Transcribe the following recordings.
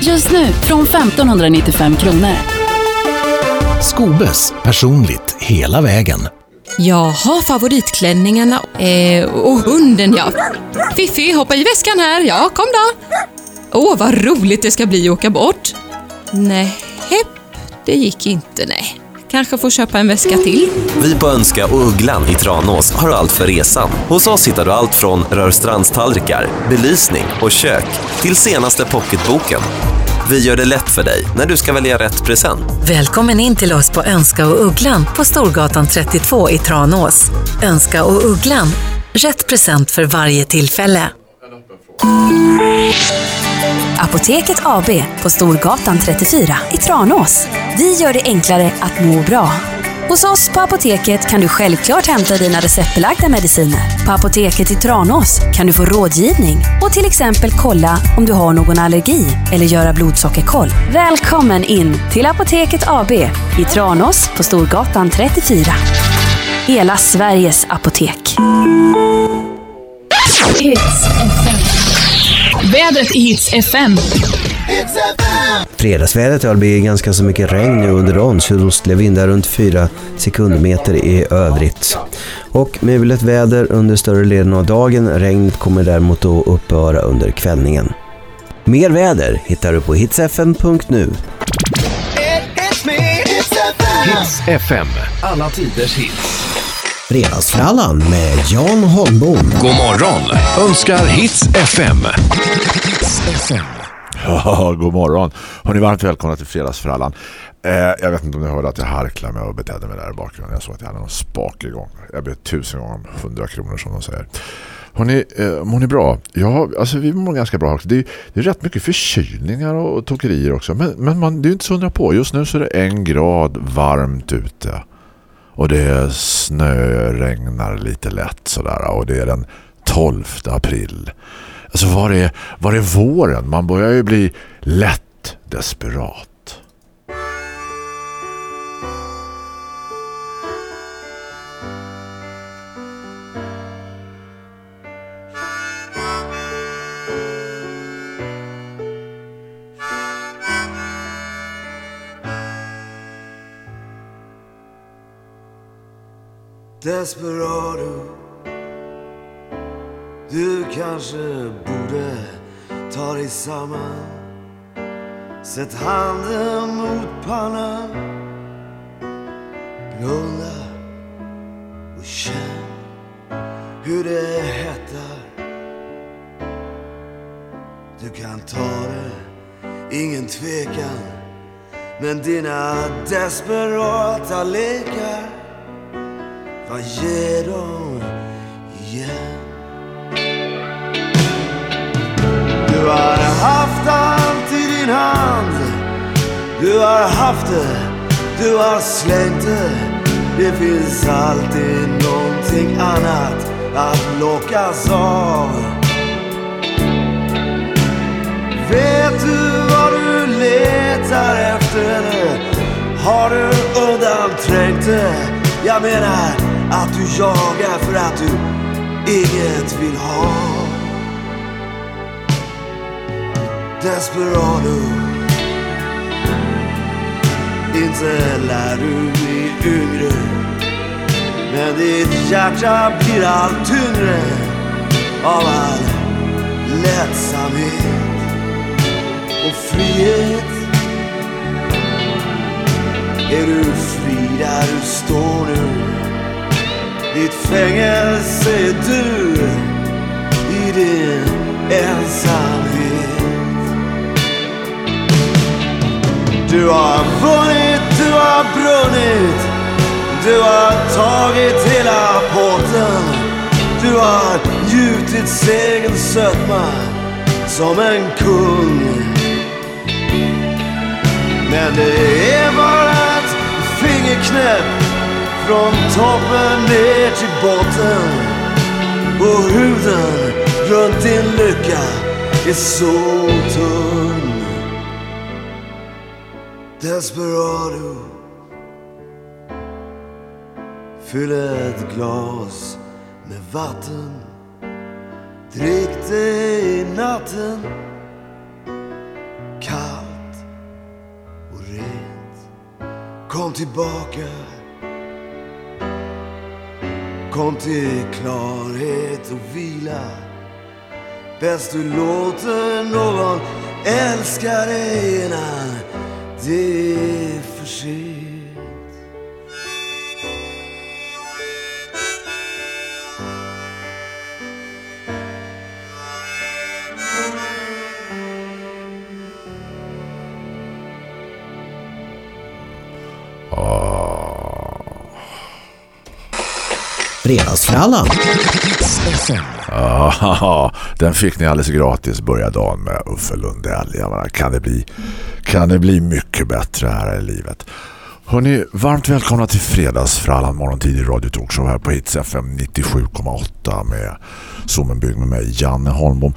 Just nu från 1595 kronor. Skobes, personligt hela vägen. Jaha, favoritklänningarna eh, och hunden ja. Fiffi, hoppa i väskan här. Ja, kom då. Åh, vad roligt det ska bli att åka bort. Nej, det gick inte nej. Kanske får köpa en väska till. Vi på Önska och Ugglan i Tranås har allt för resan. Hos oss hittar du allt från rörstrandstallrikar, belysning och kök till senaste pocketboken. Vi gör det lätt för dig när du ska välja rätt present. Välkommen in till oss på Önska och Ugglan på Storgatan 32 i Tranås. Önska och Ugglan, rätt present för varje tillfälle. Apoteket AB på Storgatan 34 i Tranås. Vi gör det enklare att må bra. Hos oss på Apoteket kan du självklart hämta dina receptbelagda mediciner. På Apoteket i Tranås kan du få rådgivning och till exempel kolla om du har någon allergi eller göra blodsockerkoll. Välkommen in till Apoteket AB i Tranås på Storgatan 34. Hela Sveriges apotek. It's Vädret i Hits FM. Fredagsvädret, det blir ganska så mycket regn nu under dagen. Sydostliga vindar runt 4 sekundmeter i övrigt. Och mulet väder under större delen av dagen. Regnet kommer däremot att upphöra under kvällningen. Mer väder hittar du på hitsfm.nu. Hits FM, alla tiders hits. Fredagsfrallan med Jan Holmbom. God morgon önskar Hits FM. Hits FM. Ja, god morgon. Hörrni, varmt välkomna till Fredagsfrallan. Eh, jag vet inte om ni hörde att jag harklade mig och betedde mig där i bakgrunden. Jag såg att jag hade någon spak igång. Jag blev tusen gånger om hundra kronor som de säger. Hörrni, eh, mår ni bra? Ja, alltså vi mår ganska bra också. Det är, det är rätt mycket förkylningar och, och tokerier också. Men, men man, det är inte så undra på. Just nu så är det en grad varmt ute. Och det snöregnar lite lätt sådär. Och det är den 12 april. Alltså var är, var är våren? Man börjar ju bli lätt desperat. Desperado. Du kanske borde ta dig samman. Sätt handen mot pannan. Blunda och känn hur det hettar. Du kan ta det, ingen tvekan. Men dina desperata lekar vad ger de igen? Du har haft allt i din hand Du har haft det, du har slängt det Det finns alltid någonting annat att lockas av Vet du vad du letar efter? Har du undanträngt det? Jag menar att du jagar för att du inget vill ha. Desperado Inte lär du bli yngre. Men ditt hjärta blir allt tyngre Av all lättsamhet och frihet. Är du fri där du står nu? Fängelse är du i din ensamhet. Du har vunnit, du har brunnit, du har tagit hela båten. Du har gjutit segerns sötma som en kung. Men det är bara ett fingerknäpp från toppen ner till botten. Och huden runt din lycka är så tunn. Desperado Fyll ett glas med vatten. Drick det i natten. Kallt och rent. Kom tillbaka. Kom till klarhet och vila. Bäst du låter någon älska dig innan det är för sent. Fredagsfrallan. Ja, den fick ni alldeles gratis börja dagen med Uffe Lundell. Kan, det bli, kan det bli mycket bättre här i livet? Hörrni, varmt välkomna till Fredagsfrallan morgontid i Radio Talkshow här på Hits FM 97,8 med Zoomenbygg med mig, Janne Holmbom.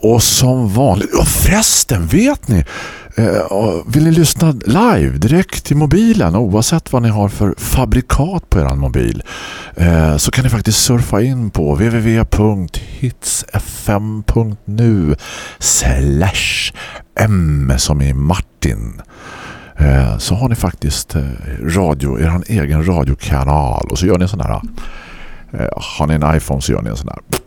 Och som vanligt, och förresten vet ni, eh, vill ni lyssna live direkt i mobilen oavsett vad ni har för fabrikat på er mobil eh, så kan ni faktiskt surfa in på www.hitsfm.nu slash m som i Martin Eh, så har ni faktiskt eh, radio, er egen radiokanal och så gör ni en sån här eh, har ni en iPhone så gör ni en sån här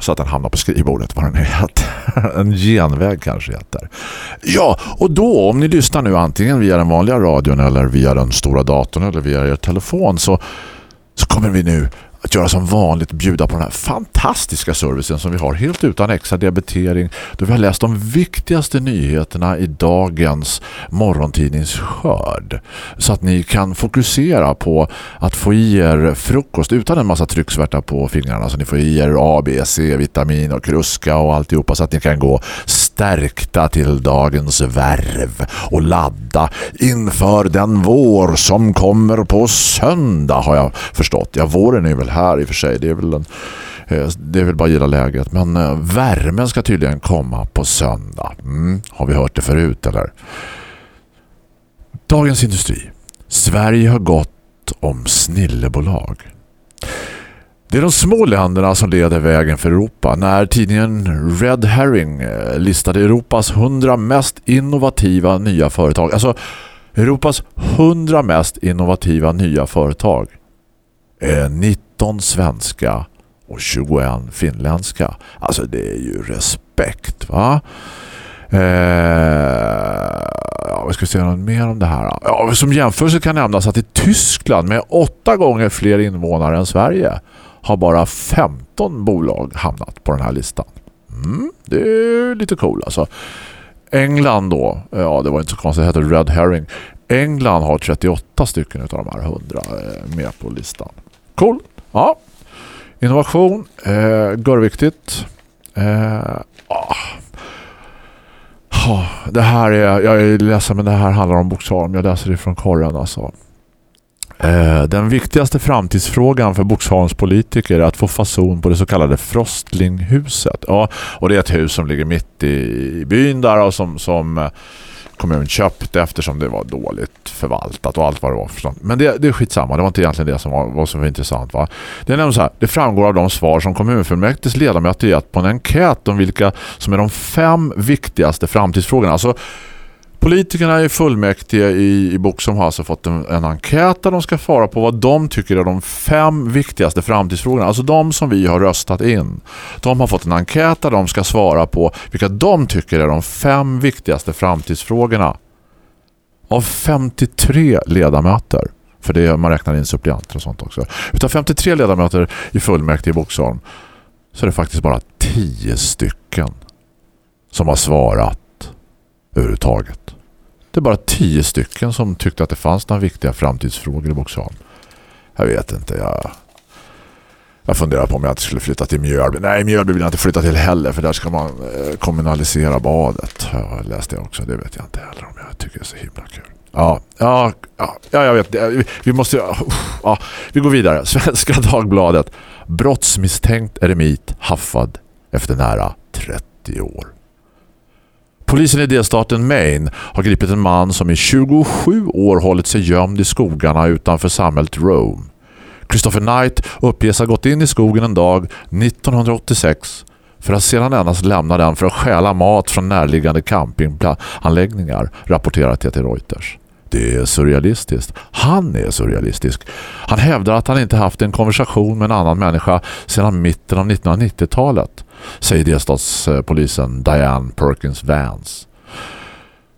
så att den hamnar på skrivbordet vad den heter. en genväg kanske heter. Ja, och då om ni lyssnar nu antingen via den vanliga radion eller via den stora datorn eller via er telefon så, så kommer vi nu att göra som vanligt bjuda på den här fantastiska servicen som vi har helt utan extra debitering då vi har läst de viktigaste nyheterna i dagens morgontidningsskörd så att ni kan fokusera på att få i er frukost utan en massa trycksvärta på fingrarna så ni får i er A, B, C, vitamin och kruska och alltihopa så att ni kan gå stärkta till dagens värv och ladda inför den vår som kommer på söndag har jag förstått. Ja, våren är väl här i och för sig. Det är väl en eh, det är väl bara gilla läget. Men eh, värmen ska tydligen komma på söndag. Mm, har vi hört det förut eller? Dagens industri. Sverige har gått om snillebolag. Det är de små länderna som leder vägen för Europa. När tidningen Red Herring eh, listade Europas 100 mest innovativa nya företag. Alltså Europas 100 mest innovativa nya företag. är 19 svenska och 21 finländska. Alltså det är ju respekt va? Eh, ja, vi ska se något mer om det här. Ja, som jämförelse kan nämnas att i Tyskland med åtta gånger fler invånare än Sverige har bara 15 bolag hamnat på den här listan. Mm, det är lite cool alltså. England då, ja det var inte så konstigt, det heter Red Herring. England har 38 stycken av de här 100 eh, med på listan. Cool. Ja. Innovation, eh, görviktigt. Eh, ah. Det här är, jag är ledsen men det här handlar om Boxholm. Jag läser det från korren alltså. Eh, den viktigaste framtidsfrågan för Boxholms politiker är att få fason på det så kallade Frostlinghuset. Ja, och det är ett hus som ligger mitt i byn där och som, som eh, kommunen köpte eftersom det var dåligt förvaltat och allt vad det var för sånt. Men det, det är skitsamma, det var inte egentligen det som var, var så intressant va. Det är nämligen så här, det framgår av de svar som kommunfullmäktiges ledamöter gett på en enkät om vilka som är de fem viktigaste framtidsfrågorna. Alltså Politikerna i fullmäktige i, i Boxholm har alltså fått en, en enkät där de ska svara på vad de tycker är de fem viktigaste framtidsfrågorna. Alltså de som vi har röstat in. De har fått en enkät där de ska svara på vilka de tycker är de fem viktigaste framtidsfrågorna. Av 53 ledamöter. För det är, man räknar in suppleanter och sånt också. Utav 53 ledamöter i fullmäktige i Boxholm så är det faktiskt bara 10 stycken som har svarat överhuvudtaget. Det är bara tio stycken som tyckte att det fanns några viktiga framtidsfrågor i Boxholm. Jag vet inte, jag... Jag funderar på om jag inte skulle flytta till Mjölby. Nej, Mjölby vill jag inte flytta till heller för där ska man eh, kommunalisera badet. Jag läste det också, det vet jag inte heller om jag tycker det är så himla kul. Ja, ja, ja, jag vet. Eh, vi måste... Ja, vi går vidare. Svenska Dagbladet. Brottsmisstänkt eremit haffad efter nära 30 år. Polisen i delstaten Maine har gripit en man som i 27 år hållit sig gömd i skogarna utanför samhället Rome. Christopher Knight uppges ha gått in i skogen en dag 1986 för att sedan endast lämna den för att stjäla mat från närliggande campinganläggningar, rapporterar TT Reuters. Det är surrealistiskt. Han är surrealistisk. Han hävdar att han inte haft en konversation med en annan människa sedan mitten av 1990-talet, säger delstatspolisen Diane Perkins Vance.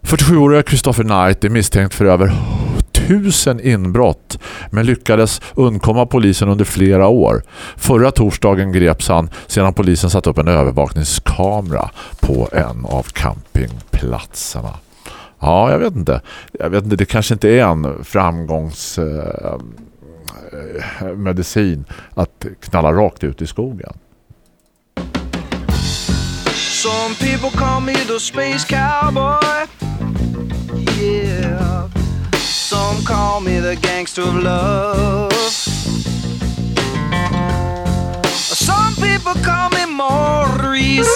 47-åriga Christopher Knight är misstänkt för över tusen inbrott men lyckades undkomma polisen under flera år. Förra torsdagen greps han sedan polisen satt upp en övervakningskamera på en av campingplatserna. Ja, jag vet inte. Jag vet inte, det kanske inte är en framgångsmedicin eh, eh att knalla rakt ut i skogen. Some people call me the space cowboy. Yeah. Some call me the gangster of love. Some people call me Maurice.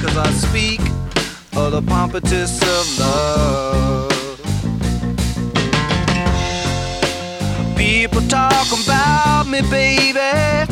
Cause I speak of the pompatus of love. People talk about me, baby.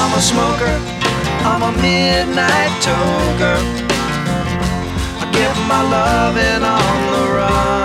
I'm a smoker, I'm a midnight toker. I get my loving on the run.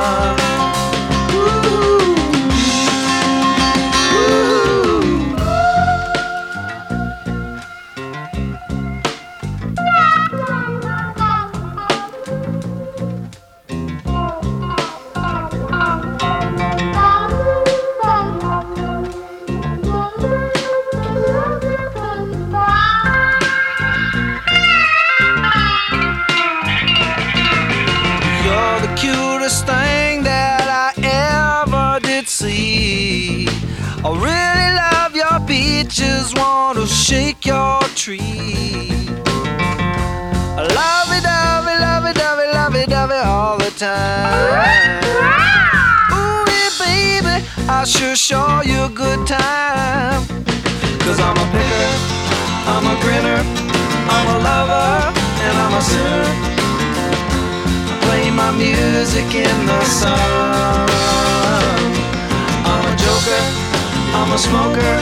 Time. Ooh, yeah, baby, I sure show you a good time. Cause I'm a picker, I'm a grinner, I'm a lover, and I'm a sinner play my music in the sun. I'm a joker, I'm a smoker,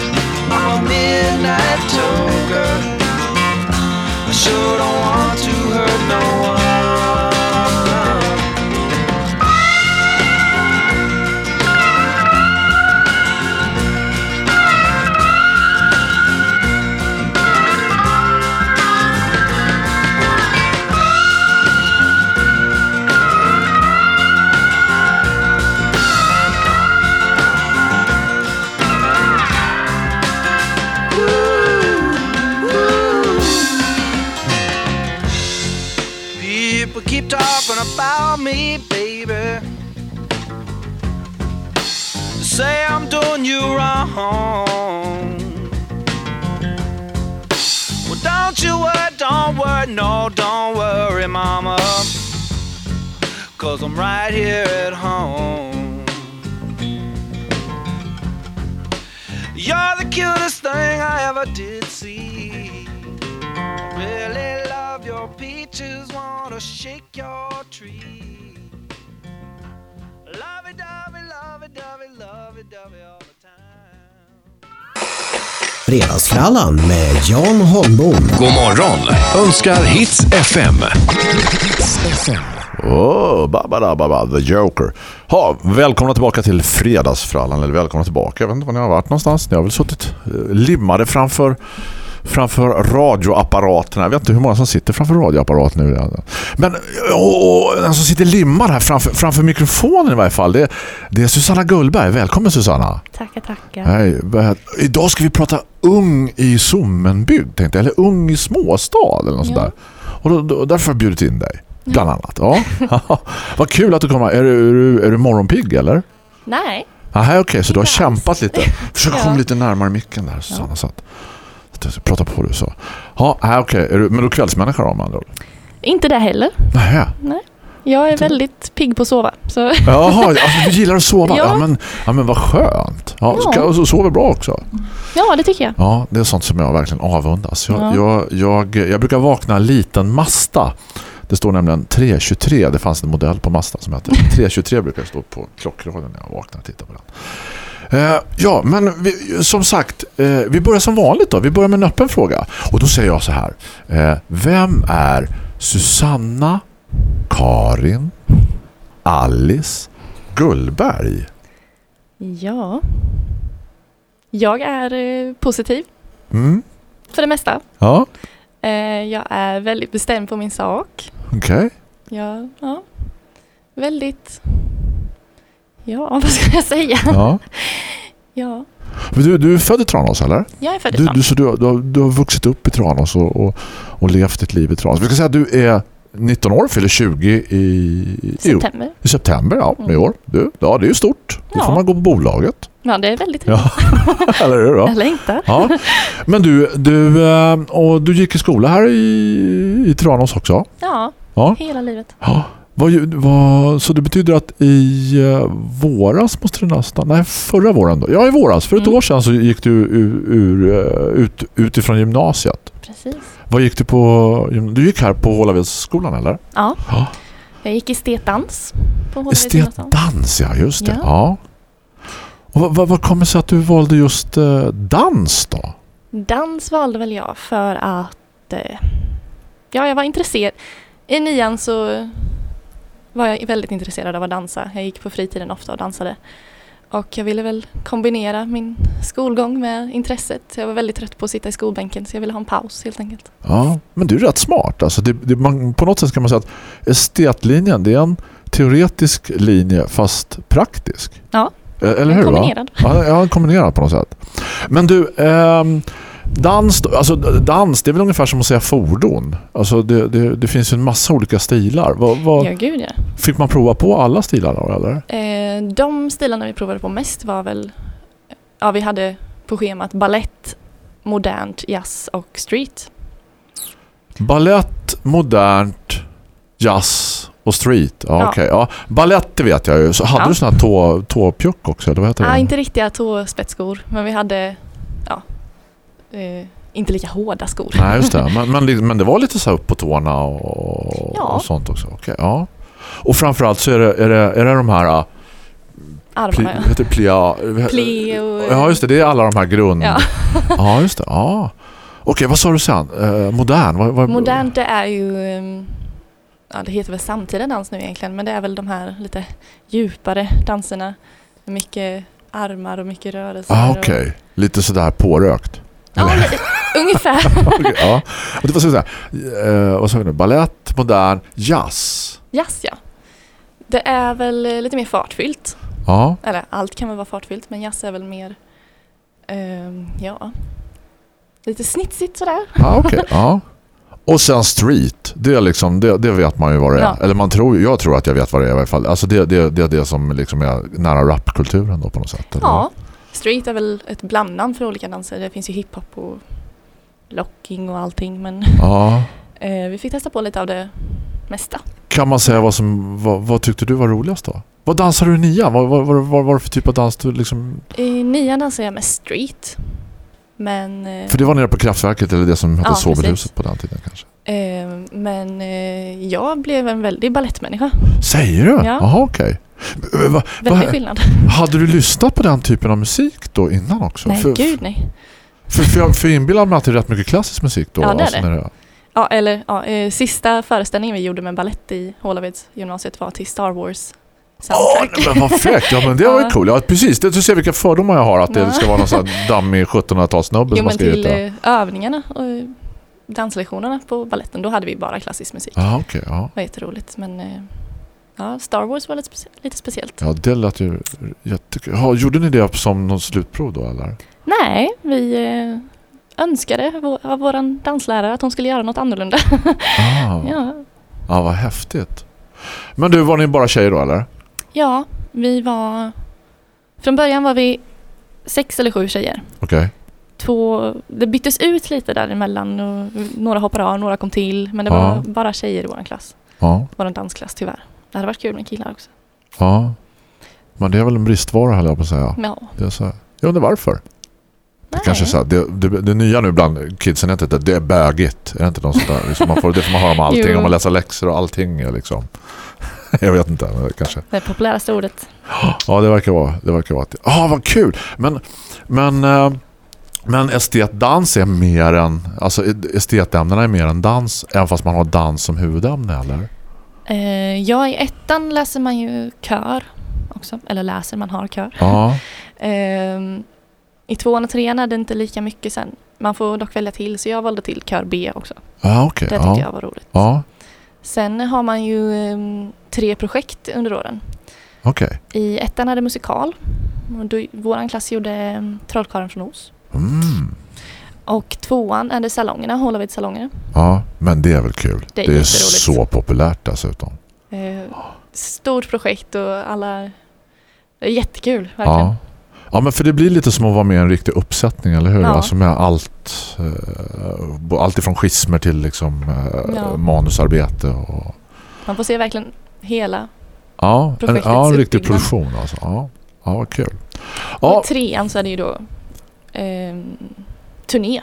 I'm a midnight toker. I sure don't want to hurt no one. I'm right here at home. You're the cutest thing I ever did see. Really love your peaches, wanna shake your tree. Love it, dovey, love it, dovey, love it, dovey all the time. Fredagsfrallan med Jan Holmbom. God morgon önskar Hits FM. Hits FM. Oh, babada, baba, the Joker. Ha, välkomna tillbaka till Fredagsfrallan. Eller välkomna tillbaka. Jag vet inte var ni har varit någonstans. Ni har väl suttit eh, limmade framför framför radioapparaterna. Jag vet inte hur många som sitter framför radioapparaten nu. Men och, och, den som sitter limmad här framför, framför mikrofonen i varje fall. Det, det är Susanna Gullberg. Välkommen Susanna. Tackar, tackar. Hej. Idag ska vi prata ung i Sommenbygd, tänkte jag. Eller ung i småstad eller något Ja. sådär. Och då, då, därför har jag bjudit in dig. Bland annat. Ja. Vad kul att du kommer. Är du, är du, är du morgonpigg eller? Nej, Aha, okej, så du har kämpat lite. Försök Ja. komma lite närmare micken där, Susanna. Så att, prata på du så. Ja, okej. Är du, men du är kvällsmänniska då, med andra ord? inte det heller. Nej. Nej. Jag är väldigt pigg på att sova. Så. Jaha, alltså, du gillar att sova? Ja, Ja. men, ja men vad skönt. Ja, Ja. Ska, så sover bra också. Ja, det tycker jag. Ja, det är sånt som jag verkligen avundas. Jag, Ja. jag, jag, jag brukar vakna en liten Mazda. Det står nämligen 323. Det fanns en modell på Mazda som heter 323 brukar stå på klockradion när jag vaknar och tittar på den. Eh, ja, men vi, som sagt, eh, vi börjar som vanligt då. Vi börjar med en öppen fråga. Och då säger jag så här. Eh, vem är Susanna, Karin, Alice, Gullberg? Ja. Jag är eh, positiv Mm, för det mesta. ja, Eh, jag är väldigt bestämd på min sak. Okej. Jag, ja, väldigt... Ja, vad ska jag säga? Ja. Ja, Men Du, du är född i Tranås, eller? jag är född i Du, du, Tranås. så du, du, har- du har vuxit upp i Tranås och, och, och levt ditt liv i Tranås. Vi ska säga att du är 19 år, fyller 20 i, i, September. i september ja, i Mm. år. Du, ja, det är ju stort. Då Ja. får man gå på bolaget. Ja, det är väldigt Ja. eller hur då? Jag längtar. Ja. Men du, du, eh, och du gick i skola här i, i Tranås också? Ja, Ja. hela livet. Ja. Vad, vad, så det betyder att i eh, våras måste det nästan... Nej, förra våren då. Ja, i våras. För ett Mm. år sedan så gick du ur, ur, eh, ut, utifrån gymnasiet. Precis. Vad gick du på? Du gick här på Hålavedsskolan, eller? Ja, Ja. jag gick estetdans på gymnasium. Estetdans, ja just det. Ja. Ja. Och vad, vad, vad kommer sig att du valde just eh, dans då? Dans valde väl jag för att eh, ja, jag var intresserad. I nian så var jag väldigt intresserad av att dansa. Jag gick på fritiden ofta och dansade. Och jag ville väl kombinera min skolgång med intresset. Jag var väldigt trött på att sitta i skolbänken så jag ville ha en paus helt enkelt. Ja, men du är rätt smart. Alltså det, det, man, på något sätt kan man säga att estetlinjen det är en teoretisk linje fast praktisk. Ja, Eller hur? va? kombinerad. Ja, ja, kombinerad på något sätt. Men du, ehm, dans, alltså dans, det är väl ungefär som att säga fordon. Alltså det, det, det finns ju en massa olika stilar. Vad, vad, Ja, gud ja. Fick man prova på alla stilar då, eller? Eh, de stilarna vi provade på mest var väl, ja vi hade på schemat ballett, modernt, jazz och street. Ballett, modernt, jazz och street. Ja, Ja. okej. Ja, ballett det vet jag ju. Så hade Ja. du såna här tå, tåpjuck också? Eller vad heter Ja, det? inte riktiga tåspetsskor, men vi hade, eh, inte lika hårda skor. Nej, just det. Men, men, men det var lite så här upp på tårna och, Ja. och sånt också. Okej, ja. Och framförallt så är det, är det, är det de här... ah, Pli, Armarna ja. heter det plia, Pli och... Ja, just det. Det är alla de här grund... Ja. ja just det. Ja. Okej, vad sa du sen? Eh, modern? Vad, vad, Modernt det är ju, ehm, ja det heter väl samtida dans nu egentligen, men det är väl de här lite djupare danserna. Mycket armar och mycket rörelser. Ah, och- Okej. Lite sådär pårökt. Ja, ungefär. Okej, ja. Och det var så här, eh, vad sa vi nu? Ballett, modern, jazz. Jazz ja. Det är väl eh, lite mer fartfyllt. Ja. Eller allt kan väl vara fartfyllt, men jazz är väl mer, ehm, ja, lite snitsigt sådär. Ja, okej. ja. Och sen street, det, är liksom, det, det vet man ju vad det är. Ja. Eller man tror, jag tror att jag vet vad det är i alla fall. Alltså det, det, det är det som liksom är nära rapkulturen då på något sätt. eller? Ja, street är väl ett blandnamn för olika danser. Det finns ju hiphop och locking och allting, men ja. eh, vi fick testa på lite av det mesta. Kan man säga vad som, vad, vad tyckte du var roligast då? Vad dansar du i nian? Vad, vad, vad, vad var det för typ av dans du liksom... I nian dansade jag med street. Men, eh, För det var nere på kraftverket eller det som hette Ja, Soberhuset på den tiden kanske. Eh, men eh, jag blev en väldig ballettmänniska. Säger du? Ja. Jaha, okej. Va, va, Väldig skillnad. hade du lyssnat på den typen av musik då innan också? Nej, för, gud nej. För, för, jag, för inbillar mig att det är rätt mycket klassisk musik då. Ja, det är alltså det. när Ja, eller ja, eh, sista föreställningen vi gjorde med ballett i Hålavids gymnasiet var till Star Wars soundtrack. Nej, men vad fräckt. Ja, men det var ju Ja. cool. Ja, precis. Det, du ser vilka fördomar jag har. Att det ska vara någon sån här dammig 1700-talssnubbe Jo som man men ska till hitta. eh, övningarna och danslektionerna på balletten, då hade vi bara klassisk musik. Ja, okej. ja. Det var jätteroligt men eh, ja, Star Wars var lite, specie- lite speciellt. ja, det lät ju jättekul. Ja, gjorde ni det som någon slutprov då, eller? Nej, vi eh, önskade vår, av vår danslärare att hon skulle göra något annorlunda. Ah. ja. Ja, vad häftigt. Men du, var ni bara tjejer då, eller? ja, vi var... Från början var vi sex eller sju tjejer. Okej. Två, det byttes ut lite däremellan och några hoppade av, några kom till. Men det var Ja. bara tjejer i vår klass. Ja. Vår dansklass tyvärr. Det hade varit kul med killar också. Ja. Men det är väl en bristvara höll jag på att säga. Ja. Det är så här. Jag undrar varför. Det Nej. kanske så här, det, det, det nya nu bland kidsen är inte att det är bögigt. Är det inte de sånt där? Liksom man får, det får man höra om allting. Jo. Om man läser läxor och allting. Liksom. Jag vet inte. Kanske. Det populäraste ordet. Ja, det verkar vara. Det verkar vara. Ja, vad kul. Men, men, eh, men estetdans är mer än... Alltså estetämnena är mer än dans. Även fast man har dans som huvudämne, eller? Eh, ja, i ettan läser man ju kör också. Eller läser, man har kör. Ja. Ehm, I tvåan och trean är det inte lika mycket sen. Man får dock välja till, så jag valde till kör B också. Ja, okej. Det tyckte ja. jag var roligt. Ja, Sen har man ju ehm, tre projekt under åren. okej. I ettan är det musikal. Våran klass gjorde um, Trollkarlen från Os. Mm. Och tvåan är det salongerna, Hålavids salonger. Ja, men det är väl kul. Det är det är så populärt dessutom. Eh, stort projekt och alla... Det är jättekul, verkligen. Ja. ja, men för det blir lite som att vara med i en riktig uppsättning, eller hur? Ja. Alltså med allt, eh, allt ifrån schismer till liksom, eh, Ja. manusarbete. Och, Man får se verkligen hela. ja, en, Projektets ja, en riktig produktion. Alltså. Ja, ja, kul. Och Ja, i trean så är det ju då ehm, turné.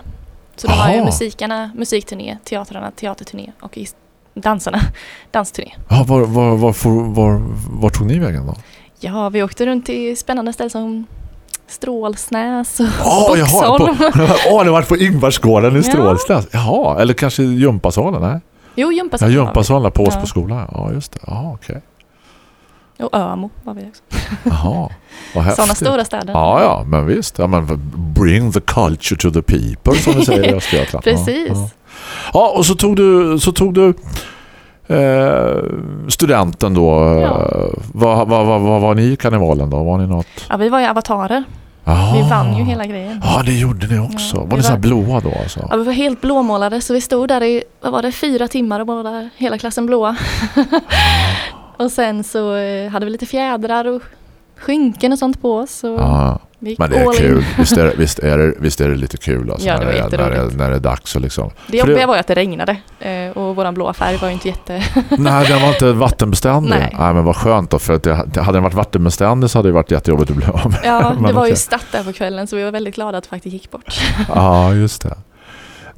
Så de har ju musikarna, musikturné, teatrarna, teaterturné och dansarna, dansturné. ja, var, var, var, var, var, tog ni vägen då? Ja, vi åkte runt i spännande ställen som Strålsnäs och på, Boxholm. åh, det var på Ingvarsgården i Ja. Strålsnäs. Jaha, eller kanske Jumpasalen, nej? Jo, Ja, Jumpasalen vi. Jumpasalen på Ja. Åsboskolan. Ja, just det. Ja, okej. Och Ömo var vi också. Jaha, vad häftigt. Sådana stora städer. Ja, ja, men visst. Ja, men bring the culture to the people, som vi säger i Östergötland. Ja, Precis. Ja, ja, och så tog du, så tog du eh, studenten då. Ja. Vad, vad, vad, vad var ni i karnevalen då? Var ni något? Ja, vi var ju avatarer. Ah. Vi vann ju hela grejen. Ja, det gjorde ni också. Ja, var ni så här blåa då alltså? Ja, vi var helt blåmålade så vi stod där i, vad var det, fyra timmar och båda, hela klassen blåa. och sen så eh, hade vi lite fjädrar och skynken och sånt på oss. Ja, men det är kul. Visst är det, visst är det, visst är det lite kul alltså, Ja, det när, är, när, det när det är dags. Och liksom. Det jobbiga var ju att det regnade eh, och våran blåa färg var ju inte jätte... Nej, den var inte vattenbeständig. Nej. Nej. men vad skönt då. För att det, hade den varit vattenbeständig så hade det varit jättejobbigt att bli av med. Ja, det var ju statt där på kvällen så vi var väldigt glada att det faktiskt gick bort. Ja, just det.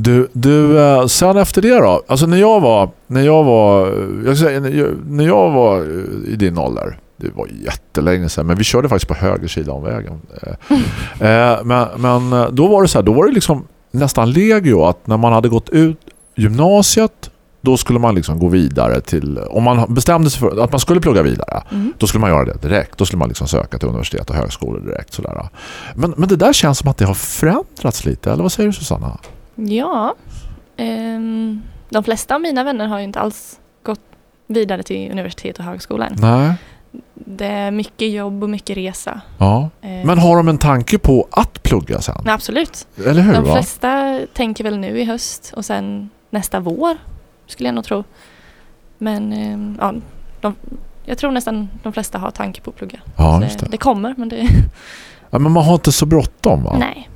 Du, du eh, sen efter det då? Alltså när jag var, när jag var, jag ska säga, när jag- jag var eh, i din ålder, det var jättelänge sedan, men vi körde faktiskt på höger sida om vägen. Eh, eh, men, men eh, då var det så här, då var det liksom nästan legio att när man hade gått ut gymnasiet då skulle man liksom gå vidare till, om man bestämde sig för att man skulle plugga vidare, Mm. då skulle man göra det direkt. Då skulle man liksom söka till universitet och högskolor direkt. Sådär. Men, men det där känns som att det har förändrats lite, eller vad säger du Susanna? Ja, ehm, de flesta av mina vänner har ju inte alls gått vidare till universitet och högskola än. Nej. Det är mycket jobb och mycket resa. Ja. Eh, Men har de en tanke på att plugga sen? Men absolut. Eller hur? De va? flesta tänker väl nu i höst och sen nästa vår skulle jag nog tro. Men ehm, ja, de, jag tror nästan de flesta har tanke på att plugga. Ja, just det. det kommer men det... Ja, men man har inte så bråttom va? Nej.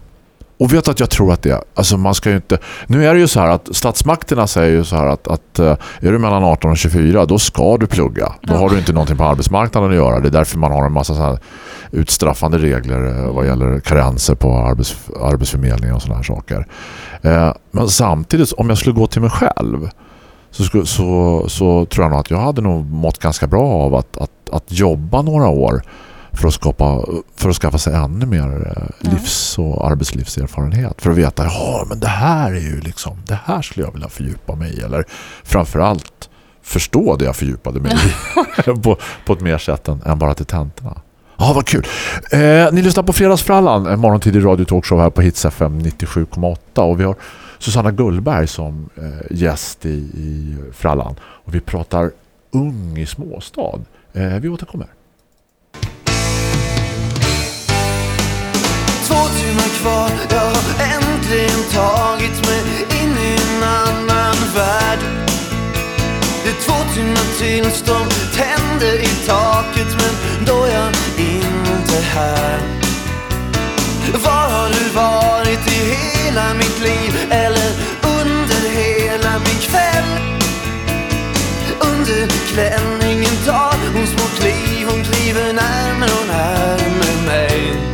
Och vet att jag tror att det alltså man ska ju inte nu är det ju så här att statsmakterna säger ju så här att, att eh, är du mellan 18 och 24 då ska du plugga. Då har du inte någonting på arbetsmarknaden att göra. Det är därför man har en massa så här utstraffande regler eh, vad gäller karenser på arbets, arbetsförmedling och sådana här saker. Eh, men samtidigt om jag skulle gå till mig själv så, så, så tror jag nog att jag hade nog mått ganska bra av att, att, att jobba några år för att, skapa, för att skaffa sig ännu mer eh, livs- och arbetslivserfarenhet. För att veta, ja men det här är ju liksom, det här skulle jag vilja fördjupa mig i. Eller framförallt förstå det jag fördjupade mig i på, på ett mer sätt än, än bara till tentorna. Ja, vad kul. Eh, ni lyssnar på Fredagsfrallan, en morgontidig radiotalkshow här på Hits FM 97,8 och vi har Susanna Gullberg som eh, gäst i, i Frallan och vi pratar ung i småstad. Eh, vi återkommer. Timmar kvar, jag har äntligen tagit mig in i en annan värld Det är två timmar tills de tänder i taket men då är jag inte här Var har du varit i hela mitt liv eller under hela min kväll? Under klänningen tar hon små kliv, hon kliver närmare och närmare mig.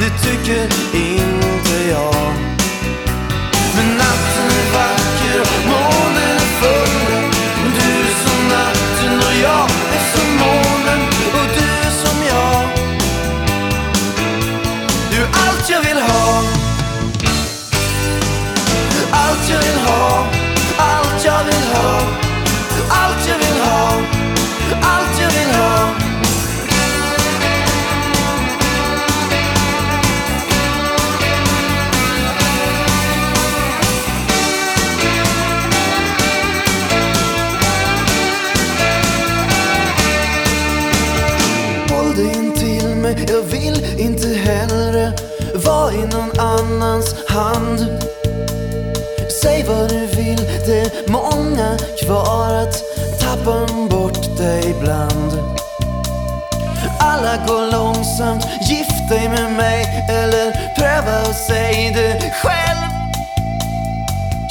Det du tycker inte jag. Många att tappa bort dig ibland. Alla går långsamt, gift dig med mig eller pröva och säg det själv.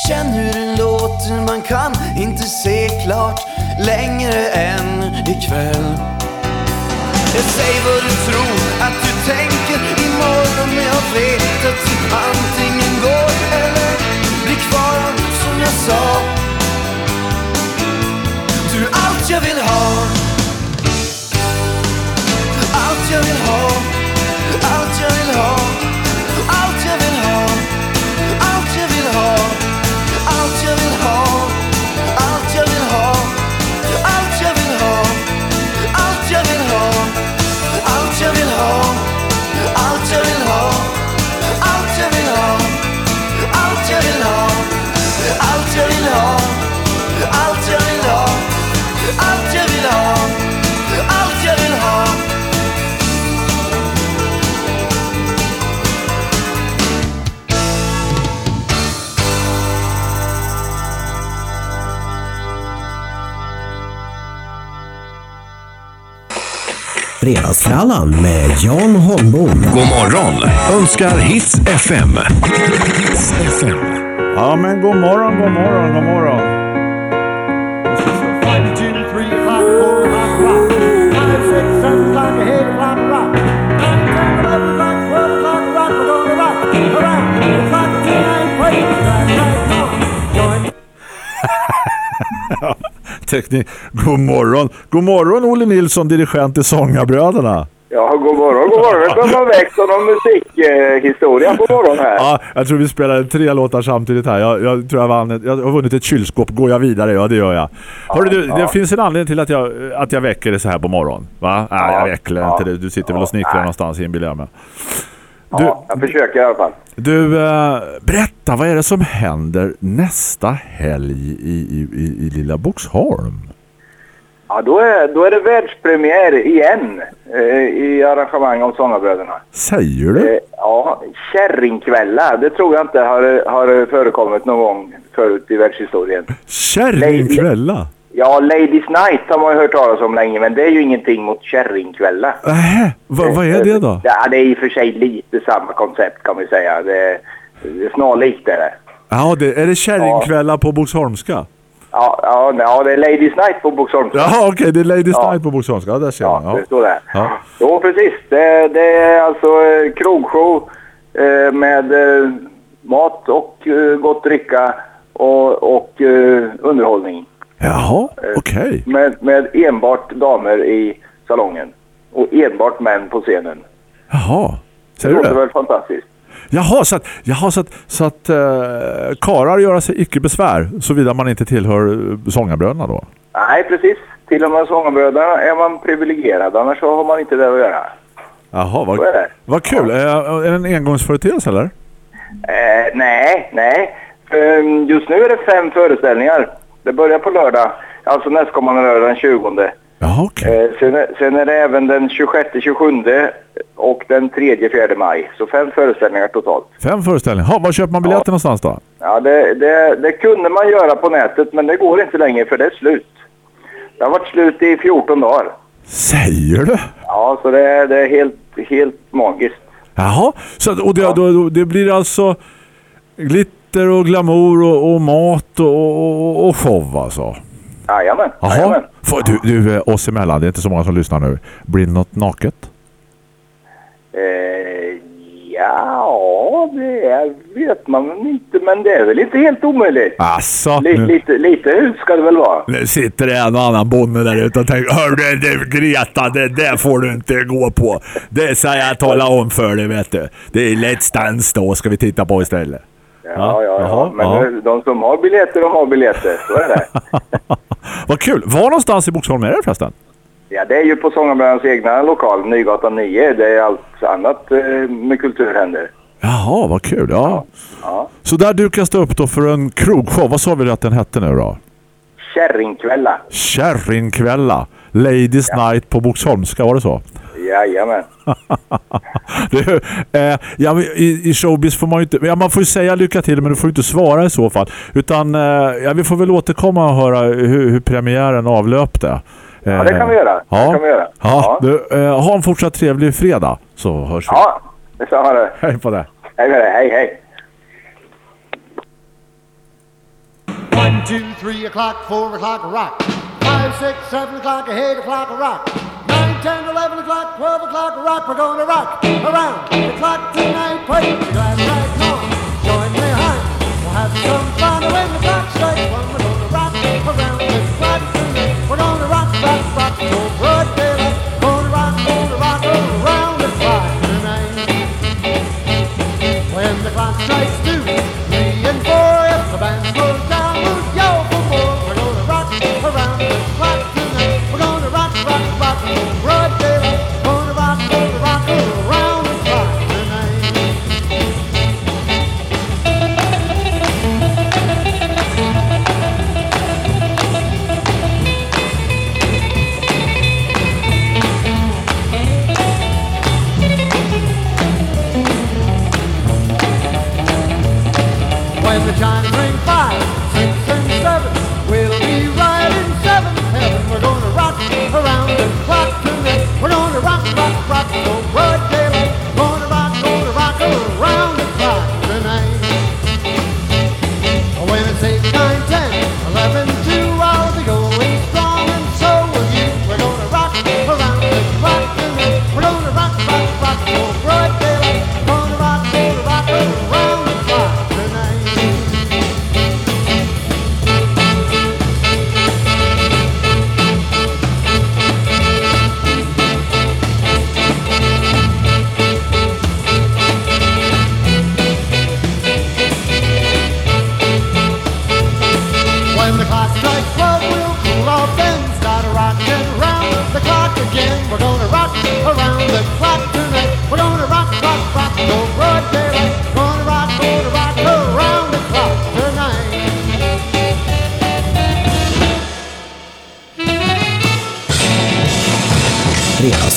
Känn hur det låter, man kan inte se klart längre än ikväll. Säg vad du tror att du tänker imorgon Men jag vet att du antingen går eller blir kvar som jag sa allt jag vill ha. Allt jag vill ha. Allt jag vill ha Fredagsfrallan med Jan Holmbom. God morgon önskar Hits FM. Hits FM. Ja, men god morgon, god morgon, god morgon. Teknik. God morgon. God morgon Olle Nilsson, dirigent i Sångarbröderna. Ja, god morgon, god morgon. Jag kommer väck som någon musikhistoria på morgonen här. Ja, jag tror vi spelade tre låtar samtidigt här. Jag, jag tror jag vann ett, jag har vunnit ett kylskåp. Går jag vidare? Ja, det gör jag. Hörru, du, det ja. finns en anledning till att jag, att jag väcker det så här på morgonen. Va? Nej, jag väcker ja. inte det. Du sitter väl och snickrar någonstans inbillar jag mig. Du, Ja, jag försöker i alla fall. du eh, berätta, vad är det som händer nästa helg i, i, i, i Lilla Boxholm? Ja, då är, då är det världspremiär igen eh, i arrangemang om Sångarbröderna. Säger du? Eh, ja, kärringkvällar. Det tror jag inte har, har förekommit någon gång förut i världshistorien. Kärringkvälla? Ja, Ladies Night har man ju hört talas om länge, men det är ju ingenting mot kärringkvällar. Äh, vad, vad är det då? Ja, det är i och för sig lite samma koncept kan man ju säga. Det, det är snarlikt är det. Ja, det, är det kärringkvällar på Boxholmska? Ja, ja, ja, det är Ladies Night på Boxholm. Ja, okej, det är Ladies Night på Boxholmska. Ja, där ser man. Ja, det står där. Ja. Jo, precis. Det, det är alltså eh, krogshow eh, med eh, mat och gott dricka och, och underhållning. Jaha, okej. Med, med enbart damer i salongen och enbart män på scenen. Jaha, Det säger du låter det? väl fantastiskt? Jaha, så att, jaha, så att, så att uh, karar gör sig icke besvär såvida man inte tillhör uh, sångarbröderna då? Nej, precis. Till och med sångarbröderna är man privilegierad. Annars så har man inte det att göra. Jaha, vad, det. vad kul. Är, är det en engångsföreteelse eller? Eh, nej, nej. Ehm, Just nu är det fem föreställningar. Det börjar på lördag, alltså nästkommande lördag den 20. Ja, okej. Eh, sen, sen är det även den 26-27 och den 3-4 maj. Så fem föreställningar totalt. Fem föreställningar. Ha, var köper man biljetter någonstans då? Ja, det, det, det kunde man göra på nätet men det går inte längre för det är slut. Det har varit slut i 14 dagar. Säger du? Ja, så det, är- det är helt, helt magiskt. Jaha, så, och det, då, då, det blir alltså glitter och glamour och, och mat och, och, och show alltså? Jajamän, Jaha, du, du eh, oss emellan, det är inte så många som lyssnar nu. Blir det något naket? Eh, ja, det vet man inte, men det är väl inte helt omöjligt. Asså, Lite, lite, lite hus ska det väl vara. nu sitter det en och annan bonde där ute och tänker Hör du, du Greta, det där får du inte gå på. Det ska jag tala om för dig, vet du. Det är Let's Dance då, ska vi titta på istället. Ja, ja, ja. jaha, Men ja. nu, de som har biljetter, de har biljetter. Så är det. Vad kul! Var någonstans i Boxholm är det förresten? Ja, det är ju på Sångarbrödernas egna lokal, Nygatan 9. Det är allt annat eh, med kultur händer. Jaha, vad kul. Ja. Ja. Så där dukas det upp då för en krogshow. Vad sa vi att den hette nu då? Kärringkvällar. Kärringkvälla. Ladies Night på Boxholmska, var det så? Jajamän. Du, eh, ja, i, I showbiz får man ju inte... Ja, man får ju säga lycka till, men du får inte svara i så fall. Utan eh, ja, vi får väl återkomma och höra hur, hur premiären avlöpte. Ja, det kan vi göra. Ja. Det kan vi göra. Ja. Du, eh, ha en fortsatt trevlig fredag, så hörs vi. Ja, detsamma det. Hej på det. Hej med dig. Hej, hej. One, two, three o'clock, four o'clock, rock. Five, six, seven o'clock, eight o'clock, rock. Nine, ten, eleven o'clock, twelve o'clock, rock. We're gonna rock around the clock tonight. Your glad rags on, join me high. We'll have some fun when the clock strikes one.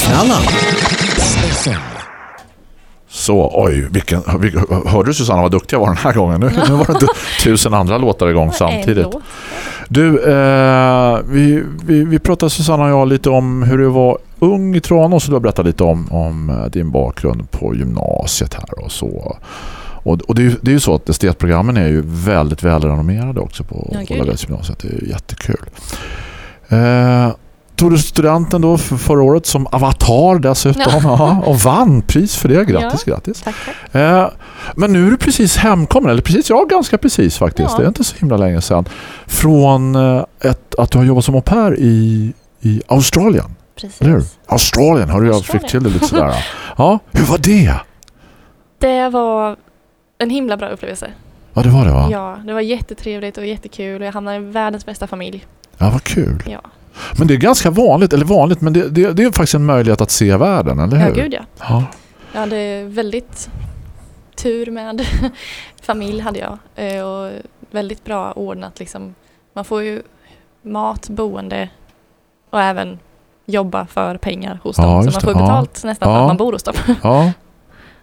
Fredagsfrallan. Så, oj, vilken, hörde du Susanna vad duktig jag var den här gången? Nu, nu var det tusen andra låtar igång samtidigt. Du, eh, vi, vi, vi pratade Susanna och jag lite om hur du var ung i Tranås och du har berättat lite om, om eh, din bakgrund på gymnasiet här och så. Och, och det, är ju, det är ju så att estetprogrammen är ju väldigt välrenommerade också på Ja, Kollavägs gymnasiet. Det är ju jättekul. Eh, tog du studenten då för förra året som avatar dessutom Ja. och vann pris för det. Grattis, Ja, grattis. Tack, tack. Eh, men nu är du precis hemkommen, eller precis, ja ganska precis faktiskt. Ja. Det är inte så himla länge sedan. Från eh, ett, att du har jobbat som au pair i, i Australien. Precis. Australien har du Australien. fick till det lite sådär. Ja, hur var det? Det var en himla bra upplevelse. Ja, det var det va? Ja, det var jättetrevligt och jättekul och jag hamnade i världens bästa familj. Ja, vad kul. Ja, Men det är ganska vanligt, eller vanligt, men det, det, det är faktiskt en möjlighet att se världen, eller hur? ja gud ja. Ja. Jag hade väldigt tur med familj hade jag eh, och väldigt bra ordnat liksom. Man får ju mat, boende och även jobba för pengar hos Ja, dem. Så man får det. Ja. betalt nästan för Ja. att man bor hos dem. Ja.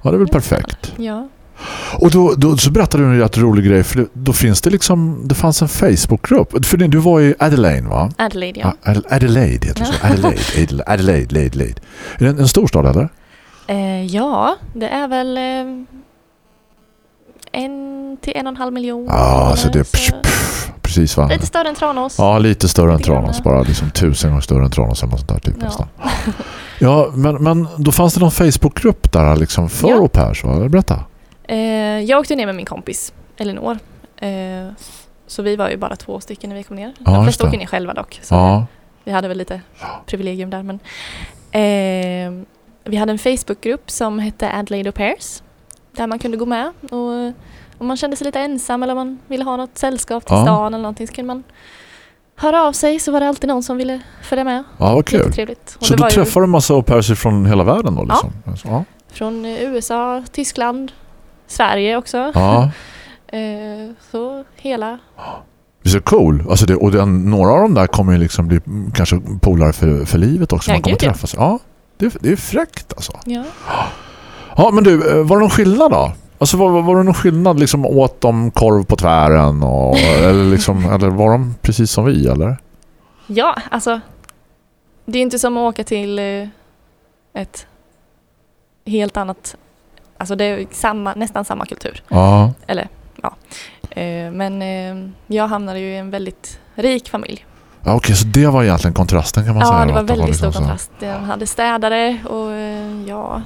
ja, det är väl perfekt. ja. Och då, då så berättade du en rätt rolig grej för då finns det liksom det fanns en Facebookgrupp för du var i Adelaide va? Adelaide, ja. Adel- Adelaide heter det så. Adelaide, Adelaide, Adelaide, Adelaide. Är det en, en stor stad eller? Eh, ja, det är väl eh, en till en och en halv miljon. Ja, så det är Så- precis va? Lite större än Tranås. Ja, lite större än Lite grann, Tranås. Bara liksom tusen gånger större än Tranås eller något sånt där typ Ja. nästan. Ja, men, men då fanns det någon Facebookgrupp där liksom för Ja. au pairs, va? Berätta. Eh, jag åkte ner med min kompis Elinor. Eh, så vi var ju bara två stycken när vi kom ner. Ja, De flesta åker ner själva dock. Så Ja. Vi hade väl lite privilegium där. Men, eh, vi hade en Facebookgrupp som hette Adelaide Pairs. Där man kunde gå med. Och om man kände sig lite ensam eller om man ville ha något sällskap till Ja. stan eller någonting så kunde man höra av sig så var det alltid någon som ville följa med. Ja, vad kul. Jättetrevligt. Och Så du var ju träffar en massa au pairs från hela världen då liksom? Ja. Från eh, USA, Tyskland, Sverige också. Ja. Eh, så hela Det är så cool. Alltså det, och den, några av dem där kommer ju liksom bli kanske polare för, för livet också. Ja, Man kommer gud, ja. träffas. Ja, det, är- det är fräckt alltså. Ja. Ja, men du, eh, var det någon skillnad då? Alltså var, var, var det någon skillnad liksom åt de korv på tvären och, eller liksom, eller var de precis som vi eller? Ja, alltså. Det är inte som att åka till eh, ett helt annat... Alltså det är samma, nästan samma kultur. Ja. Eller, ja. Eh, men eh, jag hamnade ju i en väldigt rik familj. Ja, okej, så det var egentligen kontrasten kan man säga. Ja, det var att de väldigt liksom stor kontrast. De hade städare och eh, ja,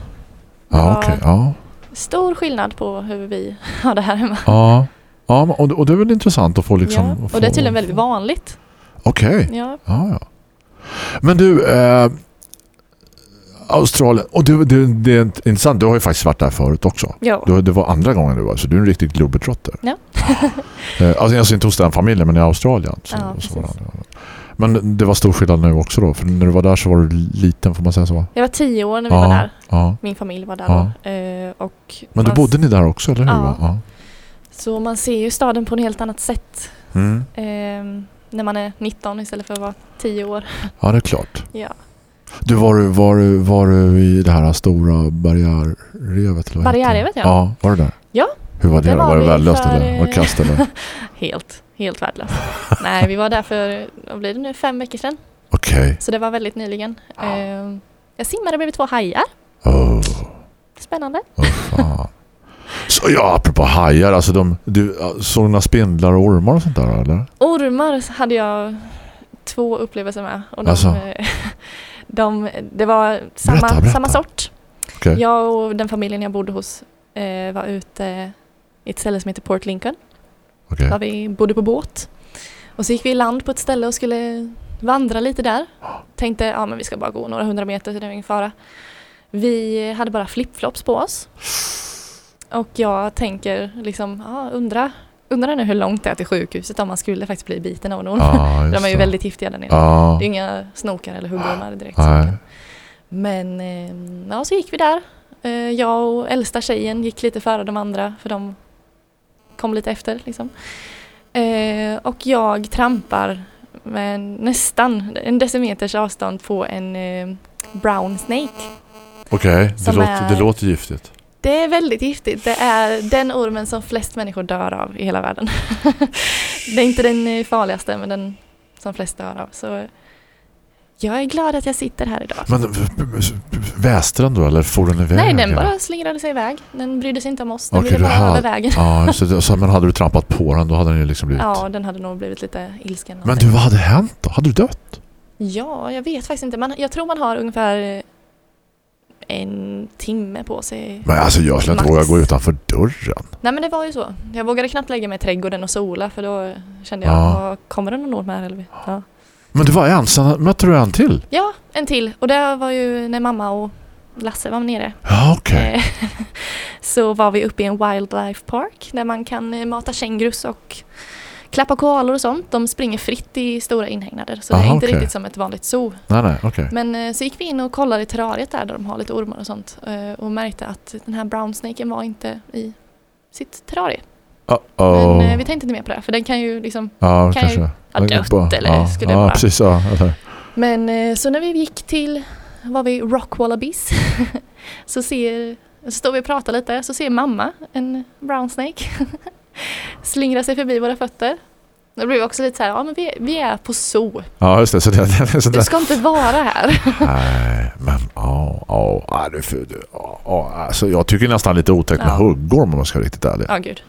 Ja, var- okej. Ja. stor skillnad på hur vi har det här hemma. Ja. Ja, och, och det är väl intressant att få liksom... ja. Och det är tydligen väldigt vanligt. Okej. Ja. Ja, ja. Men du, eh, Australien, och du, du, det är intressant, du har ju faktiskt varit där förut också. Ja. Du, det var andra gången du var, så du är en riktig globetrotter. Ja. Eh, alltså, alltså inte hos den familjen, men i Australien. Så, Ja, så var det. Men det var stor skillnad nu också då, för när du var där så var du liten, får man säga så? Jag var tio år när vi Ja, var där. ja. Min familj var där Ja. då. Eh, och Men då bodde ni där också, eller hur? Ja. Så man ser ju staden på ett helt annat sätt. Mm. Eh, när man är 19 istället för att vara 10 år. ja, det är klart. Ja. Du var, du- var, du- var du i det här stora barriärrevet? Barriärrevet, ja. Ja, var du där? Ja. Hur var det? Det var var det värdelöst för, eller? Var det eh, kast eller? helt, helt värdelöst. Nej, vi var där för, vad blir det nu, fem veckor sedan. Okej. Så det var väldigt nyligen. Eh, jag simmade bredvid två hajar. Oh, Spännande. fan. Så ja, apropå hajar, alltså de, du såg några spindlar och ormar och sånt där eller? Ormar hade jag två upplevelser med. Och de, Alltså? de, det var samma, Berätta, berätta. samma sort. Okej. Jag och den familjen jag bodde hos eh, var ute i ett ställe som heter Port Lincoln. Okej. Där vi bodde på båt. Och så gick vi i land på ett ställe och skulle vandra lite där. Tänkte, ja men vi ska bara gå några hundra meter så det är ingen fara. Vi hade bara flipflops på oss. Och jag tänker liksom, ja undra, undra nu hur långt det är till sjukhuset om man skulle faktiskt bli biten av någon. Just De är ju det. väldigt giftiga där nere. Ja. Det är inga snokar eller huggormar direkt. Nej. Men eh, ja, så gick vi där. Eh, jag och äldsta tjejen gick lite före de andra för de kom lite efter. Liksom. Eh, och jag trampar med nästan en decimeters avstånd på en eh, brown snake. Okej, det, Som låter, är- det låter giftigt. Det är väldigt giftigt. Det är den ormen som flest människor dör av i hela världen. det är inte den farligaste men den som flest dör av. Så jag är glad att jag sitter här idag. Men väste den då eller får den iväg? Nej, den bara slingrade sig iväg. Den brydde sig inte om oss. Den Okej, ville bara hade- över vägen. Ja, så, så, men hade du trampat på den då hade den ju liksom blivit... Ja, den hade nog blivit lite ilsken. Men du, vad hade hänt då? Hade du dött? Ja, jag vet faktiskt inte. Man, jag tror man har ungefär en timme på sig. Men alltså jag skulle inte våga gå utanför dörren. Nej men det var ju så. Jag vågade knappt lägga mig i trädgården och sola för då kände jag, Ja. "Åh, kommer det någon orm här eller? Ja. Men du var ensam, mötte du en till? ja, en till. Och det var ju när mamma och Lasse var nere. Ja, okej. Eh, så var vi uppe i en wildlife park där man kan eh, mata kängurus och klappa koalor och sånt. De springer fritt i stora inhägnader så det är Aha, inte okej. riktigt som ett vanligt zoo. Nej, nej, okej. Men eh, så gick vi in och kollade i terrariet där, där de har lite ormar och sånt eh, och märkte att den här brownsnaken var inte i sitt terrarie. Uh-oh. Men eh, vi tänkte inte mer på det för den kan ju liksom Ja, kan kanske. ju ha dött eller ja, skulle ja, bara precis. Ja, eller. Men så när vi gick till, var vi Rock Wallabies, så ser, så står vi och pratar lite, så ser mamma en brown snake slingra sig förbi våra fötter. Då blev vi också lite så här, ja men vi, vi är på zoo. Ja, just det. Så det, det, så Du ska inte vara här. Nej, men ja, ja, ja, ja, alltså jag tycker nästan lite otäckt med Ja. huggorm om man ska vara riktigt ärlig. Ja gud.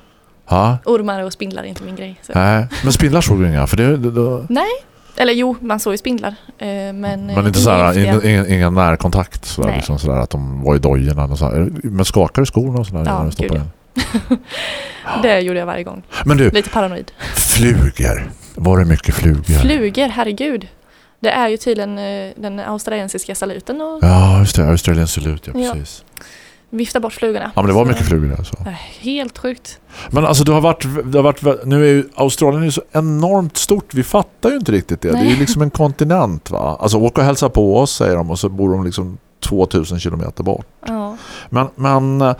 Ja, Ormar och spindlar är inte min grej. Så. nej. Men spindlar såg du inga, för det, det, det Nej, eller jo, man såg ju spindlar. Eh, men men eh, inte sådär, giftiga. ingen, ingen, närkontakt Nej. liksom sådär att de var i dojorna och. Men skakar du skorna och sådär Ja, gud? Det gjorde jag varje gång. Men du- Lite paranoid. Flugor. Var det mycket flugor? Flugor, herregud. Det är ju tydligen eh, den australiensiska saluten och Ja, just det. Australian Salute, ja Ja. precis. vifta bort flugorna. Ja, men det var Så- mycket flugor där. Så. Eh, Helt sjukt. Men alltså du har varit, det har varit, nu är ju Australien är ju så enormt stort, vi fattar ju inte riktigt det. Det är ju Nej. liksom en kontinent va. Alltså åka och hälsa på oss säger de och så bor de liksom 2000 kilometer bort. Ja. Men, men eh,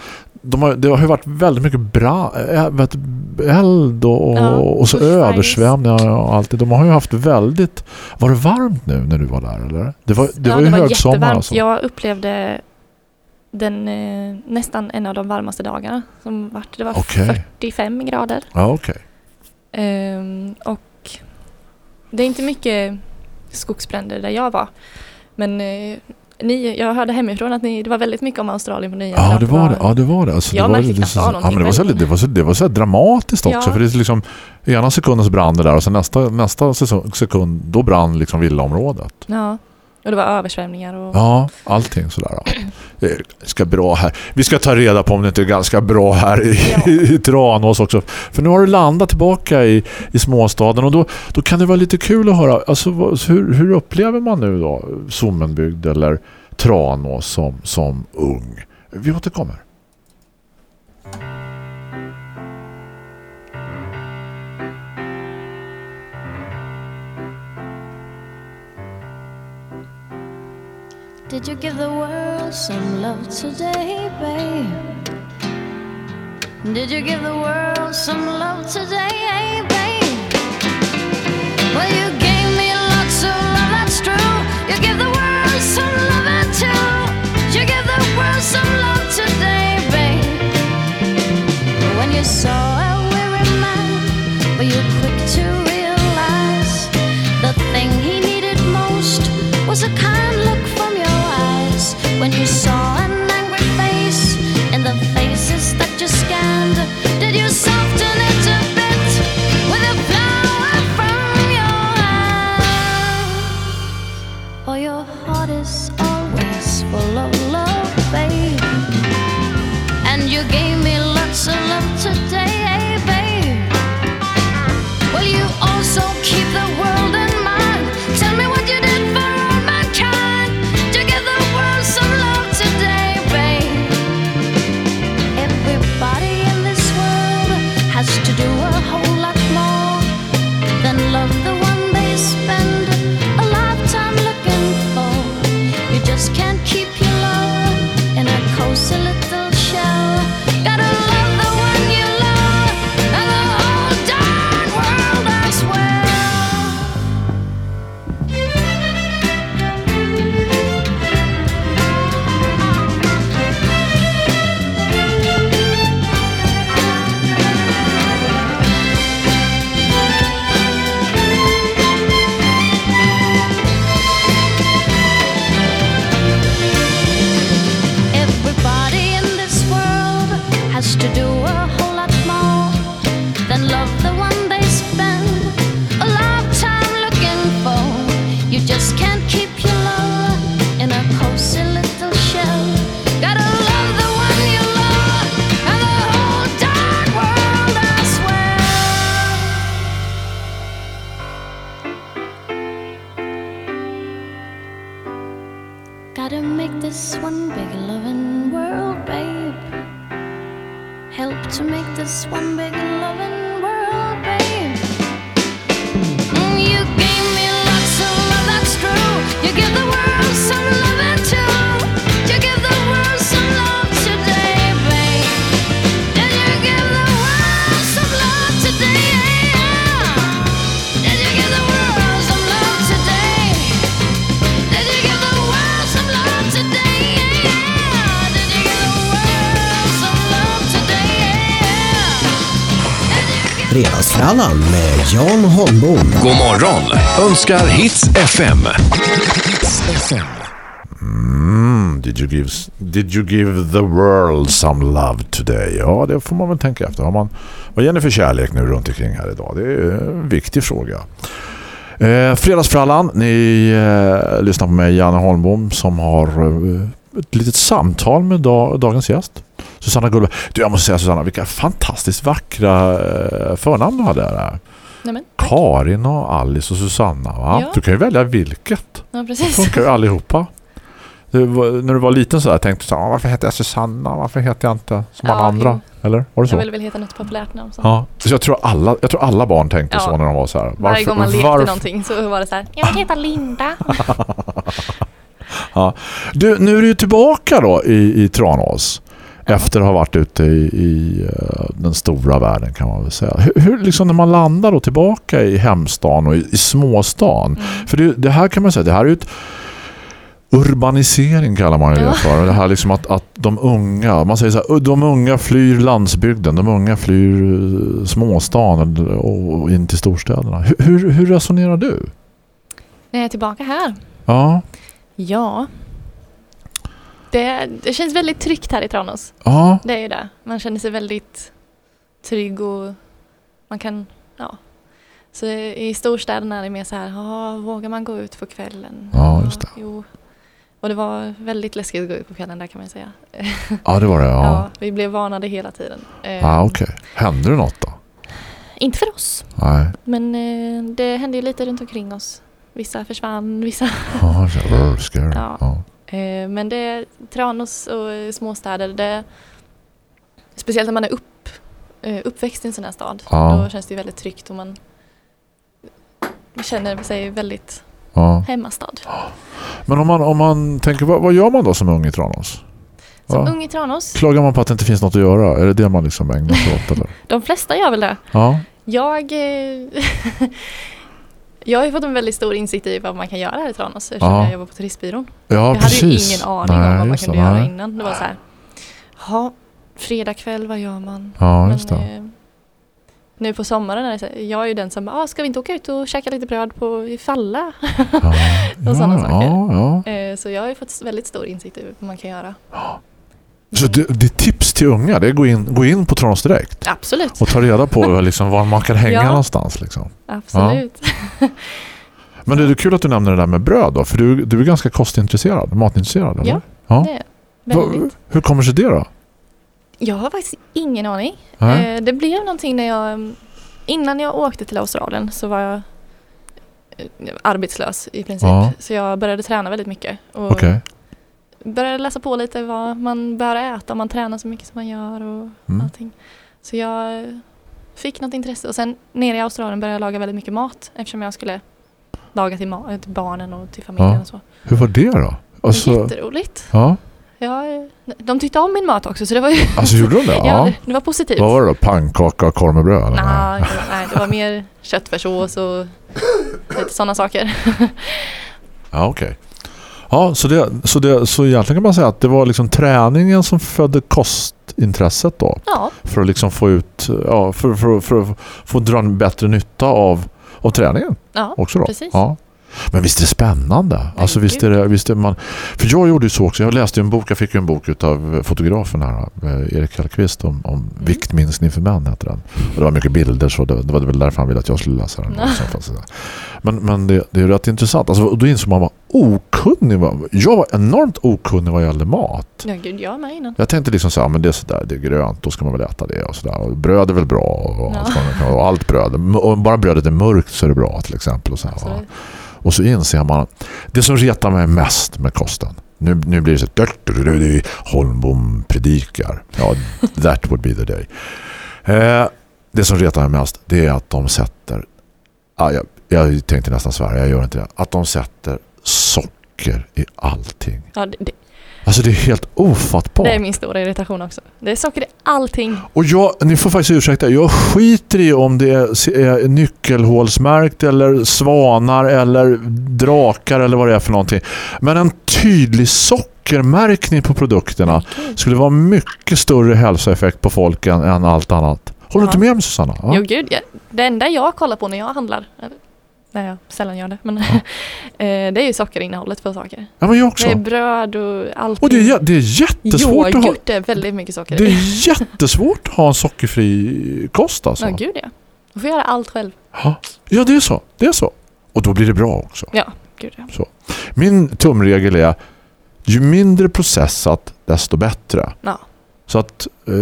de har, det har ju varit väldigt mycket bra, vet, du, eld och, Ja, och så översvämningar och allt det. De har ju haft väldigt... Var det varmt nu när du var där eller? Det var, det ja, var ju det var högsommar jättevarmt. alltså. Jag upplevde den eh, nästan en av de varmaste dagarna. Som vart, det var Okej. 45 grader. Ja, okej. Ehm, och det är inte mycket skogsbränder där jag var. Men eh, ni, jag hörde hemifrån att ni, det var väldigt mycket om Australien på nyheterna. Ja, det var det. Ja, det var det. Alltså, Jag det var, det, det, av ja, men det var så, det var så, det var så dramatiskt också. Ja. För det är liksom ena sekundens brand där och sen nästa, nästa sekund då brann liksom villaområdet. Ja, och det var översvämningar och... Ja, allting sådär. Ja. Det är ganska bra här. Vi ska ta reda på om det inte är ganska bra här i, i Tranås också. För nu har du landat tillbaka i, i småstaden och då, då kan det vara lite kul att höra. Alltså, hur, hur upplever man nu då Sommenbygd eller Tranås som, som ung? Vi återkommer. Did you give the world some love today, babe? Did you give the world some love today, babe? Well, you Fredagsfrallan med Jan Holmbom. God morgon önskar Hits FM. Hits FM. Mm, did, you give, did you give the world some love today? Ja, det får man väl tänka efter. Har man, vad ger ni för kärlek nu runt omkring här idag? Det är en viktig fråga. Eh, fredagsfrallan, ni eh, lyssnar på mig, Janne Holmbom, som har eh, ett litet samtal med dag, dagens gäst. Susanna Gullberg. Du, jag måste säga Susanna, vilka fantastiskt vackra eh, förnamn du hade där. Nämen, Karin och Alice och Susanna, va? Ja. Du kan ju välja vilket. ja Det precis. funkar ju allihopa. Du, när du var liten så där tänkte du så här, "Ah, varför heter jag Susanna? Varför heter jag inte som alla Ja, andra? Eller? Var det Jag så? vill väl heta något populärt namn. Så. Ja, så jag tror alla, jag tror alla barn tänkte Ja. så när de var så här. Varje gång man lekte varför- någonting så var det så här. Jag vill heta Linda. Ja. Du, nu är du tillbaka då i, i Tranås. Efter att ha varit ute i, i eh, den stora världen kan man väl säga. Hur, hur liksom när man landar då tillbaka i hemstan och i, i småstan. För det, det här kan man säga, det här är ju ett urbanisering kallar man det Ja. för. Det här liksom att, att de unga, man säger så här, de unga flyr landsbygden, de unga flyr eh, småstan och, in till storstäderna. Hur, hur, hur resonerar du? När jag är tillbaka här. Ja, Ja. Det, det känns väldigt tryggt här i Tranås. ja, Det är ju det. Man känner sig väldigt trygg och man kan, ja. Så i storstäderna är det mer så här, ja, vågar man gå ut på kvällen? Ja, just det. Jo. Och det var väldigt läskigt att gå ut på kvällen där kan man säga. ja det var det. Ja. Ja, vi blev varnade hela tiden. Eh, Ah, okej. Hände det något då? Inte för oss, Nej. men eh, det hände ju lite runt omkring oss. Vissa försvann, vissa... Ja, scary. Ja. Ja. Eh, men det, Tranås och småstäder, det, speciellt när man är upp, eh, uppväxt i en sån här stad, Ja. då känns det väldigt tryggt och man känner sig väldigt Ja. hemmastad. Men om man, om man tänker, vad, vad gör man då som ung i Tranås? Som Va? ung i Tranås, Klagar man på att det inte finns något att göra? Är det det man liksom ägnar sig åt? Eller? de flesta gör väl det. Ja. Jag, eh, jag har ju fått en väldigt stor insikt i vad man kan göra här i Tranås eftersom Ja. jag jobbar på turistbyrån. Ja, jag precis. hade ju ingen aning Nej, om vad man kunde det, göra nej. innan. Det var så här, ja, fredag kväll, vad gör man? Ja, just det. eh, nu på sommaren är det så här, jag är ju den som ah, ska vi inte åka ut och käka lite bröd på i Falla? och sådana ja, saker. ja, ja. Eh, så jag har ju fått väldigt stor insikt i vad man kan göra. Så det, det tips till unga det är att gå in, gå in på Tranås direkt Absolut. och ta reda på liksom, var man kan hänga Ja. någonstans. Liksom. Absolut. Men det är kul att du nämner det där med bröd då, för du, du är ganska kostintresserad, matintresserad, eller? Ja, ja. det är jag. Hur kommer sig det då? Jag har faktiskt ingen aning. Nej. Eh, det blev någonting när jag, innan jag åkte till Australien så var jag eh, arbetslös i princip. Ja. Så jag började träna väldigt mycket. Och Okej. Började läsa på lite vad man bör äta om man tränar så mycket som man gör och Mm. allting. Så jag eh, fick något intresse och sen nere i Australien började jag laga väldigt mycket mat eftersom jag skulle laga till, till barnen och till familjen Ja. och så. Hur var det då? Alltså, Jätteroligt. ja. Ja, eh, de tyckte om min mat också så det var ju... Alltså, gjorde de det? ja, Ja. det, var positivt. Vad var det då? Pannkaka och korv med bröd? Eller? Nej, nej, det var mer köttfärssås och lite sådana saker. Ja, okej. Ja, så, det, så, det, så egentligen kan man säga att det var liksom träningen som födde kostintresset då. Ja. För att liksom få ut, ja, för, för, för, att få dra en bättre nytta av, av träningen. Ja, också då. precis. Ja. Men visst är det spännande. Alltså visst är det, visst är man, för jag gjorde ju så också. Jag läste en bok, jag fick en bok av fotografen här, eh, Erik Hellqvist om, om viktminskning för män heter den. Och det var mycket bilder så det, det var väl därför han ville att jag skulle läsa den. Men, men det, det är rätt intressant. Alltså, och då insåg man var okunnig. Jag var enormt okunnig vad gällde mat. Ja, gud, jag med innan. Jag tänkte liksom så här, men det är sådär, det är grönt, då ska man väl äta det och sådär. Och bröd är väl bra och, Ja. allt, och allt bröd. Och bara brödet är mörkt så är det bra till exempel. Och, så här och så inser man det som retar mig mest med kosten. Nu, nu blir det så här, Holmbom predikar. Ja, that would be the day. Eh, det som retar mig mest det är att de sätter ah, jag, jag tänkte nästan svära, jag gör inte det. Att de sätter socker i allting. Ja, det, det, Alltså det är helt ofattbart. det är min stora irritation också. Det är socker i allting. Och jag, ni får faktiskt ursäkta, jag skiter i om det är är nyckelhålsmärkt eller svanar eller drakar eller vad det är för någonting. Men en tydlig sockermärkning på produkterna skulle vara mycket större hälsoeffekt på folk än, än allt annat. Håller du inte med mig Susanna? Ja. Jo gud, ja. det enda jag kollar på när jag handlar, när jag sällan gör det, men eh, det är ju sockerinnehållet på saker. Ja, men jag också. Det är bröd och allt. Och det är, det är jättesvårt att ha... Yoghurt är väldigt mycket socker Det är jättesvårt att ha en sockerfri kost alltså. Ja gud ja. Du får göra allt själv. Ja, ja, det är så. Det är så. Och då blir det bra också. Ja, gud ja. Så. Min tumregel är ju mindre processat desto bättre. Ja. Så att eh,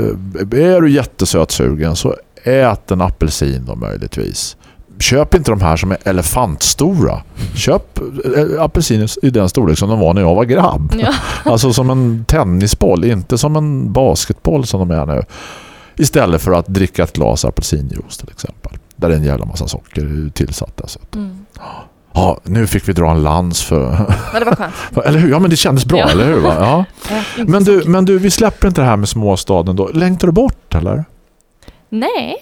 är du jättesötsugen så ät en apelsin då möjligtvis. Köp inte de här som är elefantstora. Köp eh, apelsiner i den storlek som de var när jag var grabb. Ja. Alltså som en tennisboll, inte som en basketboll som de är nu. Istället för att dricka ett glas apelsinjuice till exempel. Där är en jävla massa socker tillsatt dessutom. Mm. Ja, nu fick vi dra en lans för... Men det var skönt. eller hur? Ja, men det kändes bra, Ja. eller hur? Va? Ja. Men, du, men du, vi släpper inte det här med småstaden då. Längtar du bort, eller? Nej,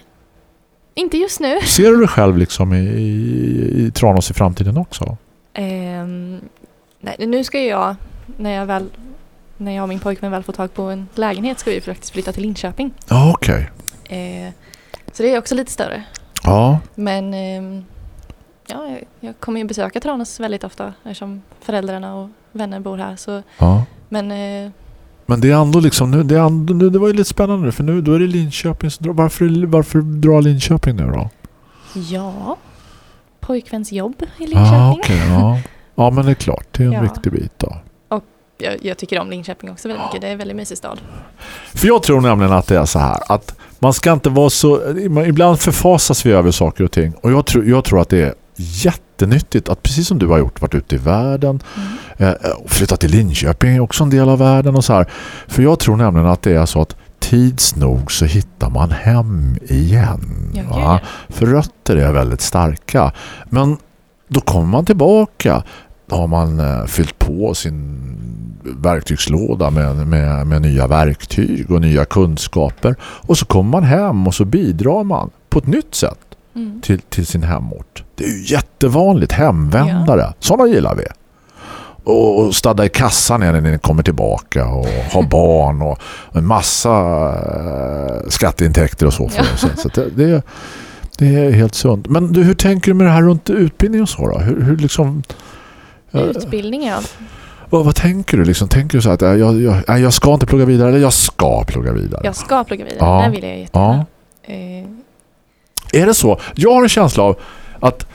inte just nu. Ser du dig själv liksom i, i, i Tranås i framtiden också? Ehm, nej, nu ska jag, när jag väl när jag och min pojkvän väl får tag på en lägenhet ska vi faktiskt flytta till Linköping. Ja, okej. Eh, så det är också lite större. Ja. Men ehm, ja, jag, jag kommer ju besöka Tranås väldigt ofta eftersom föräldrarna och vänner bor här. Så, Ja. Men eh, Men det är ändå liksom, nu, det, är ändå, nu, det var ju lite spännande för nu då är det Linköping. som drar- Varför, varför drar Linköping nu då? ja, pojkväns jobb i Linköping. Ja, okej. ja. ja, men det är klart. Det är en Ja. viktig bit då. Och jag, jag tycker om Linköping också väldigt mycket. Det är en väldigt mysig stad. För jag tror nämligen att det är så här att man ska inte vara så ibland förfasas vi över saker och ting och jag tror, jag tror att det är jättenyttigt att precis som du har gjort varit ute i världen eh, och flyttat till Linköping är också en del av världen och så här. För jag tror nämligen att det är så att tids nog så hittar man hem igen. Ja? För rötter är väldigt starka. Men då kommer man tillbaka då har man eh, fyllt på sin verktygslåda med, med, med nya verktyg och nya kunskaper och så kommer man hem och så bidrar man på ett nytt sätt Mm. till, till sin hemort. Det är ju jättevanligt, hemvändare. Sådana gillar vi. Och, stadda i kassan när ni kommer tillbaka och ha barn och en massa eh, skatteintäkter och så. För Ja. så, det, det, är, det är helt sunt. Men du, hur tänker du med det här runt utbildning och så då? Hur, hur liksom... eh, Utbildning, ja. vad, vad tänker du? Liksom, tänker du så att jag, jag, jag ska inte plugga vidare eller jag ska plugga vidare? Jag ska plugga vidare. Ja. Det vill jag jättegärna. Ja. Eh, Är det så? Jag har en känsla av att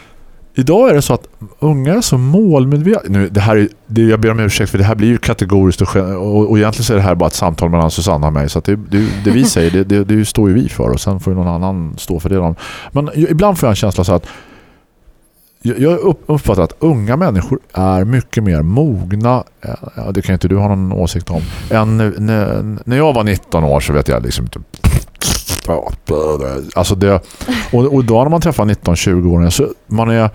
idag är det så att unga är så målmedvetna. Nu, det här är, det, jag ber om ursäkt för det här blir ju kategoriskt och, och, och egentligen så är det här bara ett samtal mellan Susanna och mig så att det, det, det vi säger det, det, det står ju vi för och sen får ju någon annan stå för det. Men ibland får jag en känsla så att jag uppfattar att unga människor är mycket mer mogna, det kan inte du ha någon åsikt om, än när jag var 19 år så vet jag liksom inte Alltså det, och, och då när man träffar 19-20-åringar så man är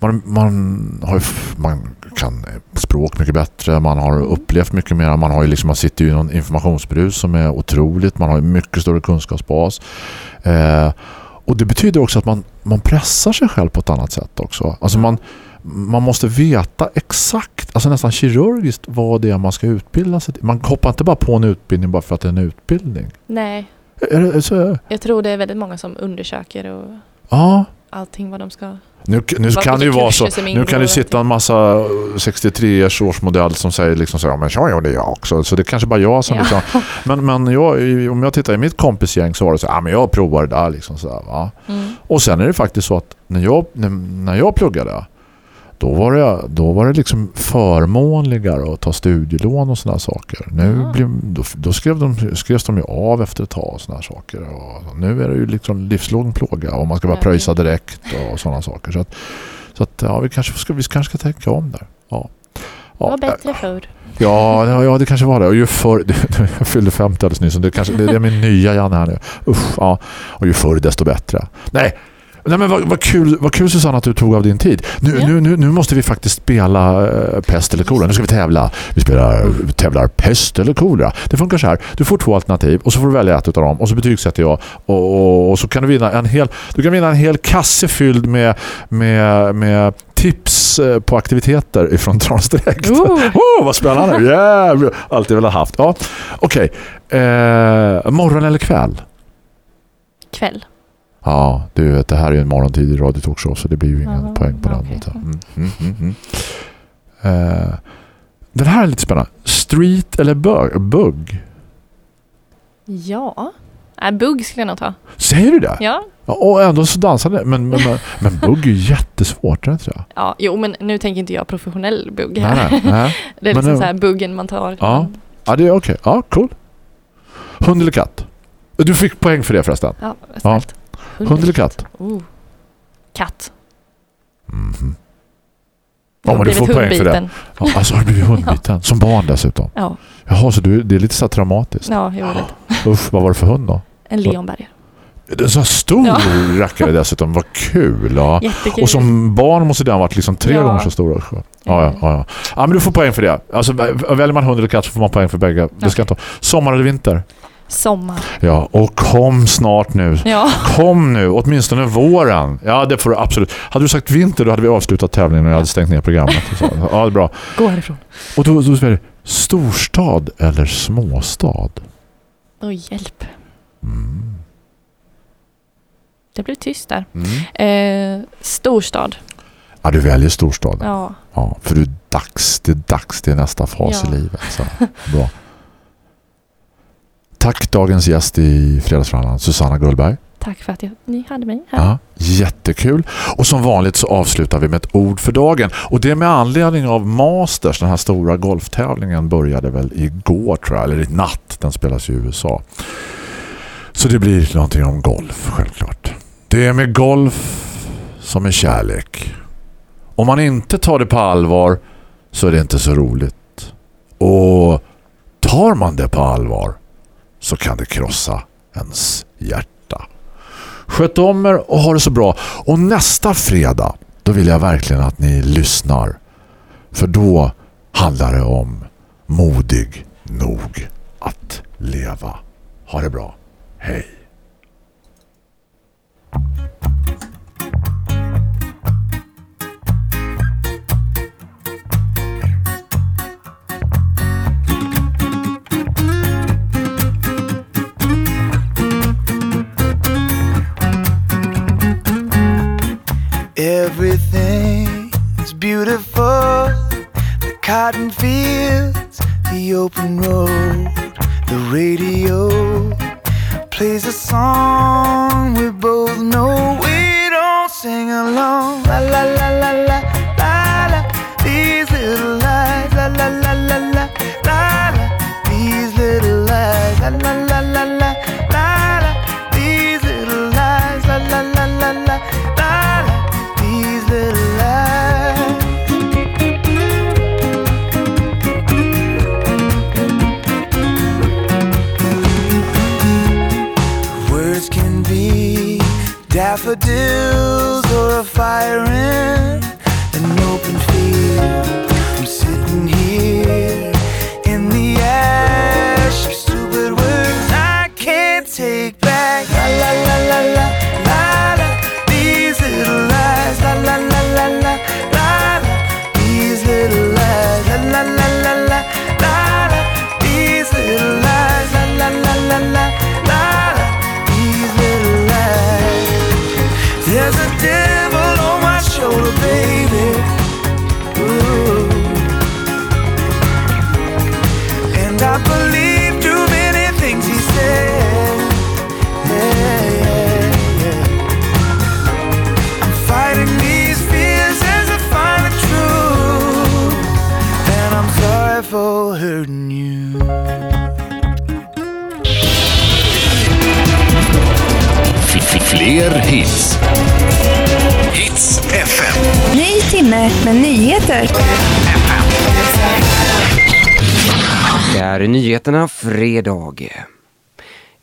man, man, har, man kan språk mycket bättre, man har upplevt mycket mer, man har ju liksom, man sitter ju i någon informationsbrus som är otroligt, man har mycket större kunskapsbas. Eh, och det betyder också att man, man pressar sig själv på ett annat sätt också. Alltså man, man måste veta exakt, alltså nästan kirurgiskt vad det är man ska utbilda sig till. Man hoppar inte bara på en utbildning bara för att det är en utbildning. nej, så, jag tror det är väldigt många som undersöker och ja. allting vad de ska... Nu, nu kan det ju vara så. Nu kan det sitta en massa 63 årsmodell som säger liksom så här, men så gjorde jag också. Så det är kanske bara jag som Ja. liksom, men, men jag, om jag tittar i mitt kompisgäng så var det så ah, men jag provar det där liksom så här. Mm. Och sen är det faktiskt så att när jag, när, när jag pluggade då var det, då var det liksom förmånligare att ta studielån och sådana saker. Nu blev, då, då skrev de, skrevs de ju av efter ett tag och sådana saker. Och nu är det ju liksom livslång plåga och man ska bara pröjsa direkt och sådana saker. Så att, så att ja, vi kanske ska, vi kanske ska tänka om där. Ja. Det var Ja, bättre förr. Ja, ja, ja, det kanske var det. Och ju förr, jag fyllde 50 alldeles nyss, det, kanske, det är min nya Janne här nu. Usch, ja. Och ju förr desto bättre. Nej, Nej men vad, vad, kul, vad kul Susanna att du tog av din tid. Nu, nu, nu, nu måste vi faktiskt spela äh, pest eller kolera. Nu ska vi tävla. Vi spelar, tävlar pest eller kolera. Det funkar så här. Du får två alternativ och så får du välja ett av dem och så betygsätter jag och, och, och så kan du vinna en hel du kan vinna en hel kasse fylld med, med, med tips eh, på aktiviteter ifrån Trans Direkt. Ooh. oh, vad spännande. Yeah, alltid velat haft. Ja. Okej. Eh, morgon eller kväll? Kväll. Ja, du vet, det här är ju en morgontidig radiotalkshow så det blir ju ingen poäng på den. vet jag. Mm, mm, mm. Eh, den här är lite spännande. Street eller bug? bugg? Ja. Äh, bugg skulle jag nog ta. Säger du det? Ja. Och ändå så dansade men, men, men, men bugg är ju jättesvårt, inte det? ja. Jo, men nu tänker inte jag professionell bugg Nej, här. nej, nej. det är Men liksom nu- så här buggen man tar. Ja, ja det är okej. Ja, cool. Hund eller katt? Du fick poäng för det förresten. Ja, ja. Hund eller katt? Oh. Katt. Ja, men du får poäng för det. Ja, alltså har du blivit hundbiten? Som barn dessutom? Ja. Jaha, så du, det är lite så traumatiskt. Ja, jo, lite. Usch, vad var det för hund då? En leonbergare. En sån stor Ja. rackare dessutom. Vad kul. Ja. Jättekul. Och som barn måste den ha varit liksom tre Ja. gånger så stor. Ja, ja, ja, ja. ja, men du får poäng för det. Alltså, väljer man hund eller katt så får man poäng för bägge. Det ska jag ta. Sommar eller vinter? Sommar. Ja, och kom snart nu. Ja. Kom nu, åtminstone våren. Ja, det får du absolut. Hade du sagt vinter då hade vi avslutat tävlingen och jag hade stängt ner programmet. Så. Ja, det är bra. Gå härifrån. Och då, då det storstad eller småstad? Oj, hjälp. Det blev tyst där. Mm. Eh, storstad. Ja, du väljer storstad. Ja. Ja, för du är dags, det är dags till nästa fas Ja. i livet. Så, bra. Tack dagens gäst i Fredagsförhandlaren, Susanna Gullberg. Tack för att jag, ni hade mig här. Ja, jättekul. Och som vanligt så avslutar vi med ett ord för dagen. Och det är med anledning av Masters, den här stora golftävlingen började väl igår tror jag, eller i natt. Den spelas i USA. Så det blir någonting om golf, självklart. Det är med golf som med kärlek. Om man inte tar det på allvar så är det inte så roligt. Och tar man det på allvar så kan det krossa ens hjärta. Sköt om er och ha det så bra. Och nästa fredag, då vill jag verkligen att ni lyssnar. För då handlar det om modig nog att leva. Ha det bra. Hej. Everything is beautiful. The cotton fields, the open road, the radio plays a song we both know. We don't sing along. La la la la la fredag.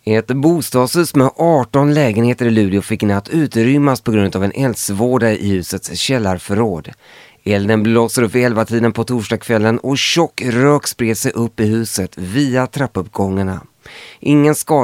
Ett bostadshus med 18 lägenheter i Luleå fick i natt utrymmas på grund av en eldsvåda i husets källarförråd. Elden blåser upp vid 11-tiden på torsdagskvällen och tjock rök spred sig upp i huset via trappuppgångarna. Ingen skada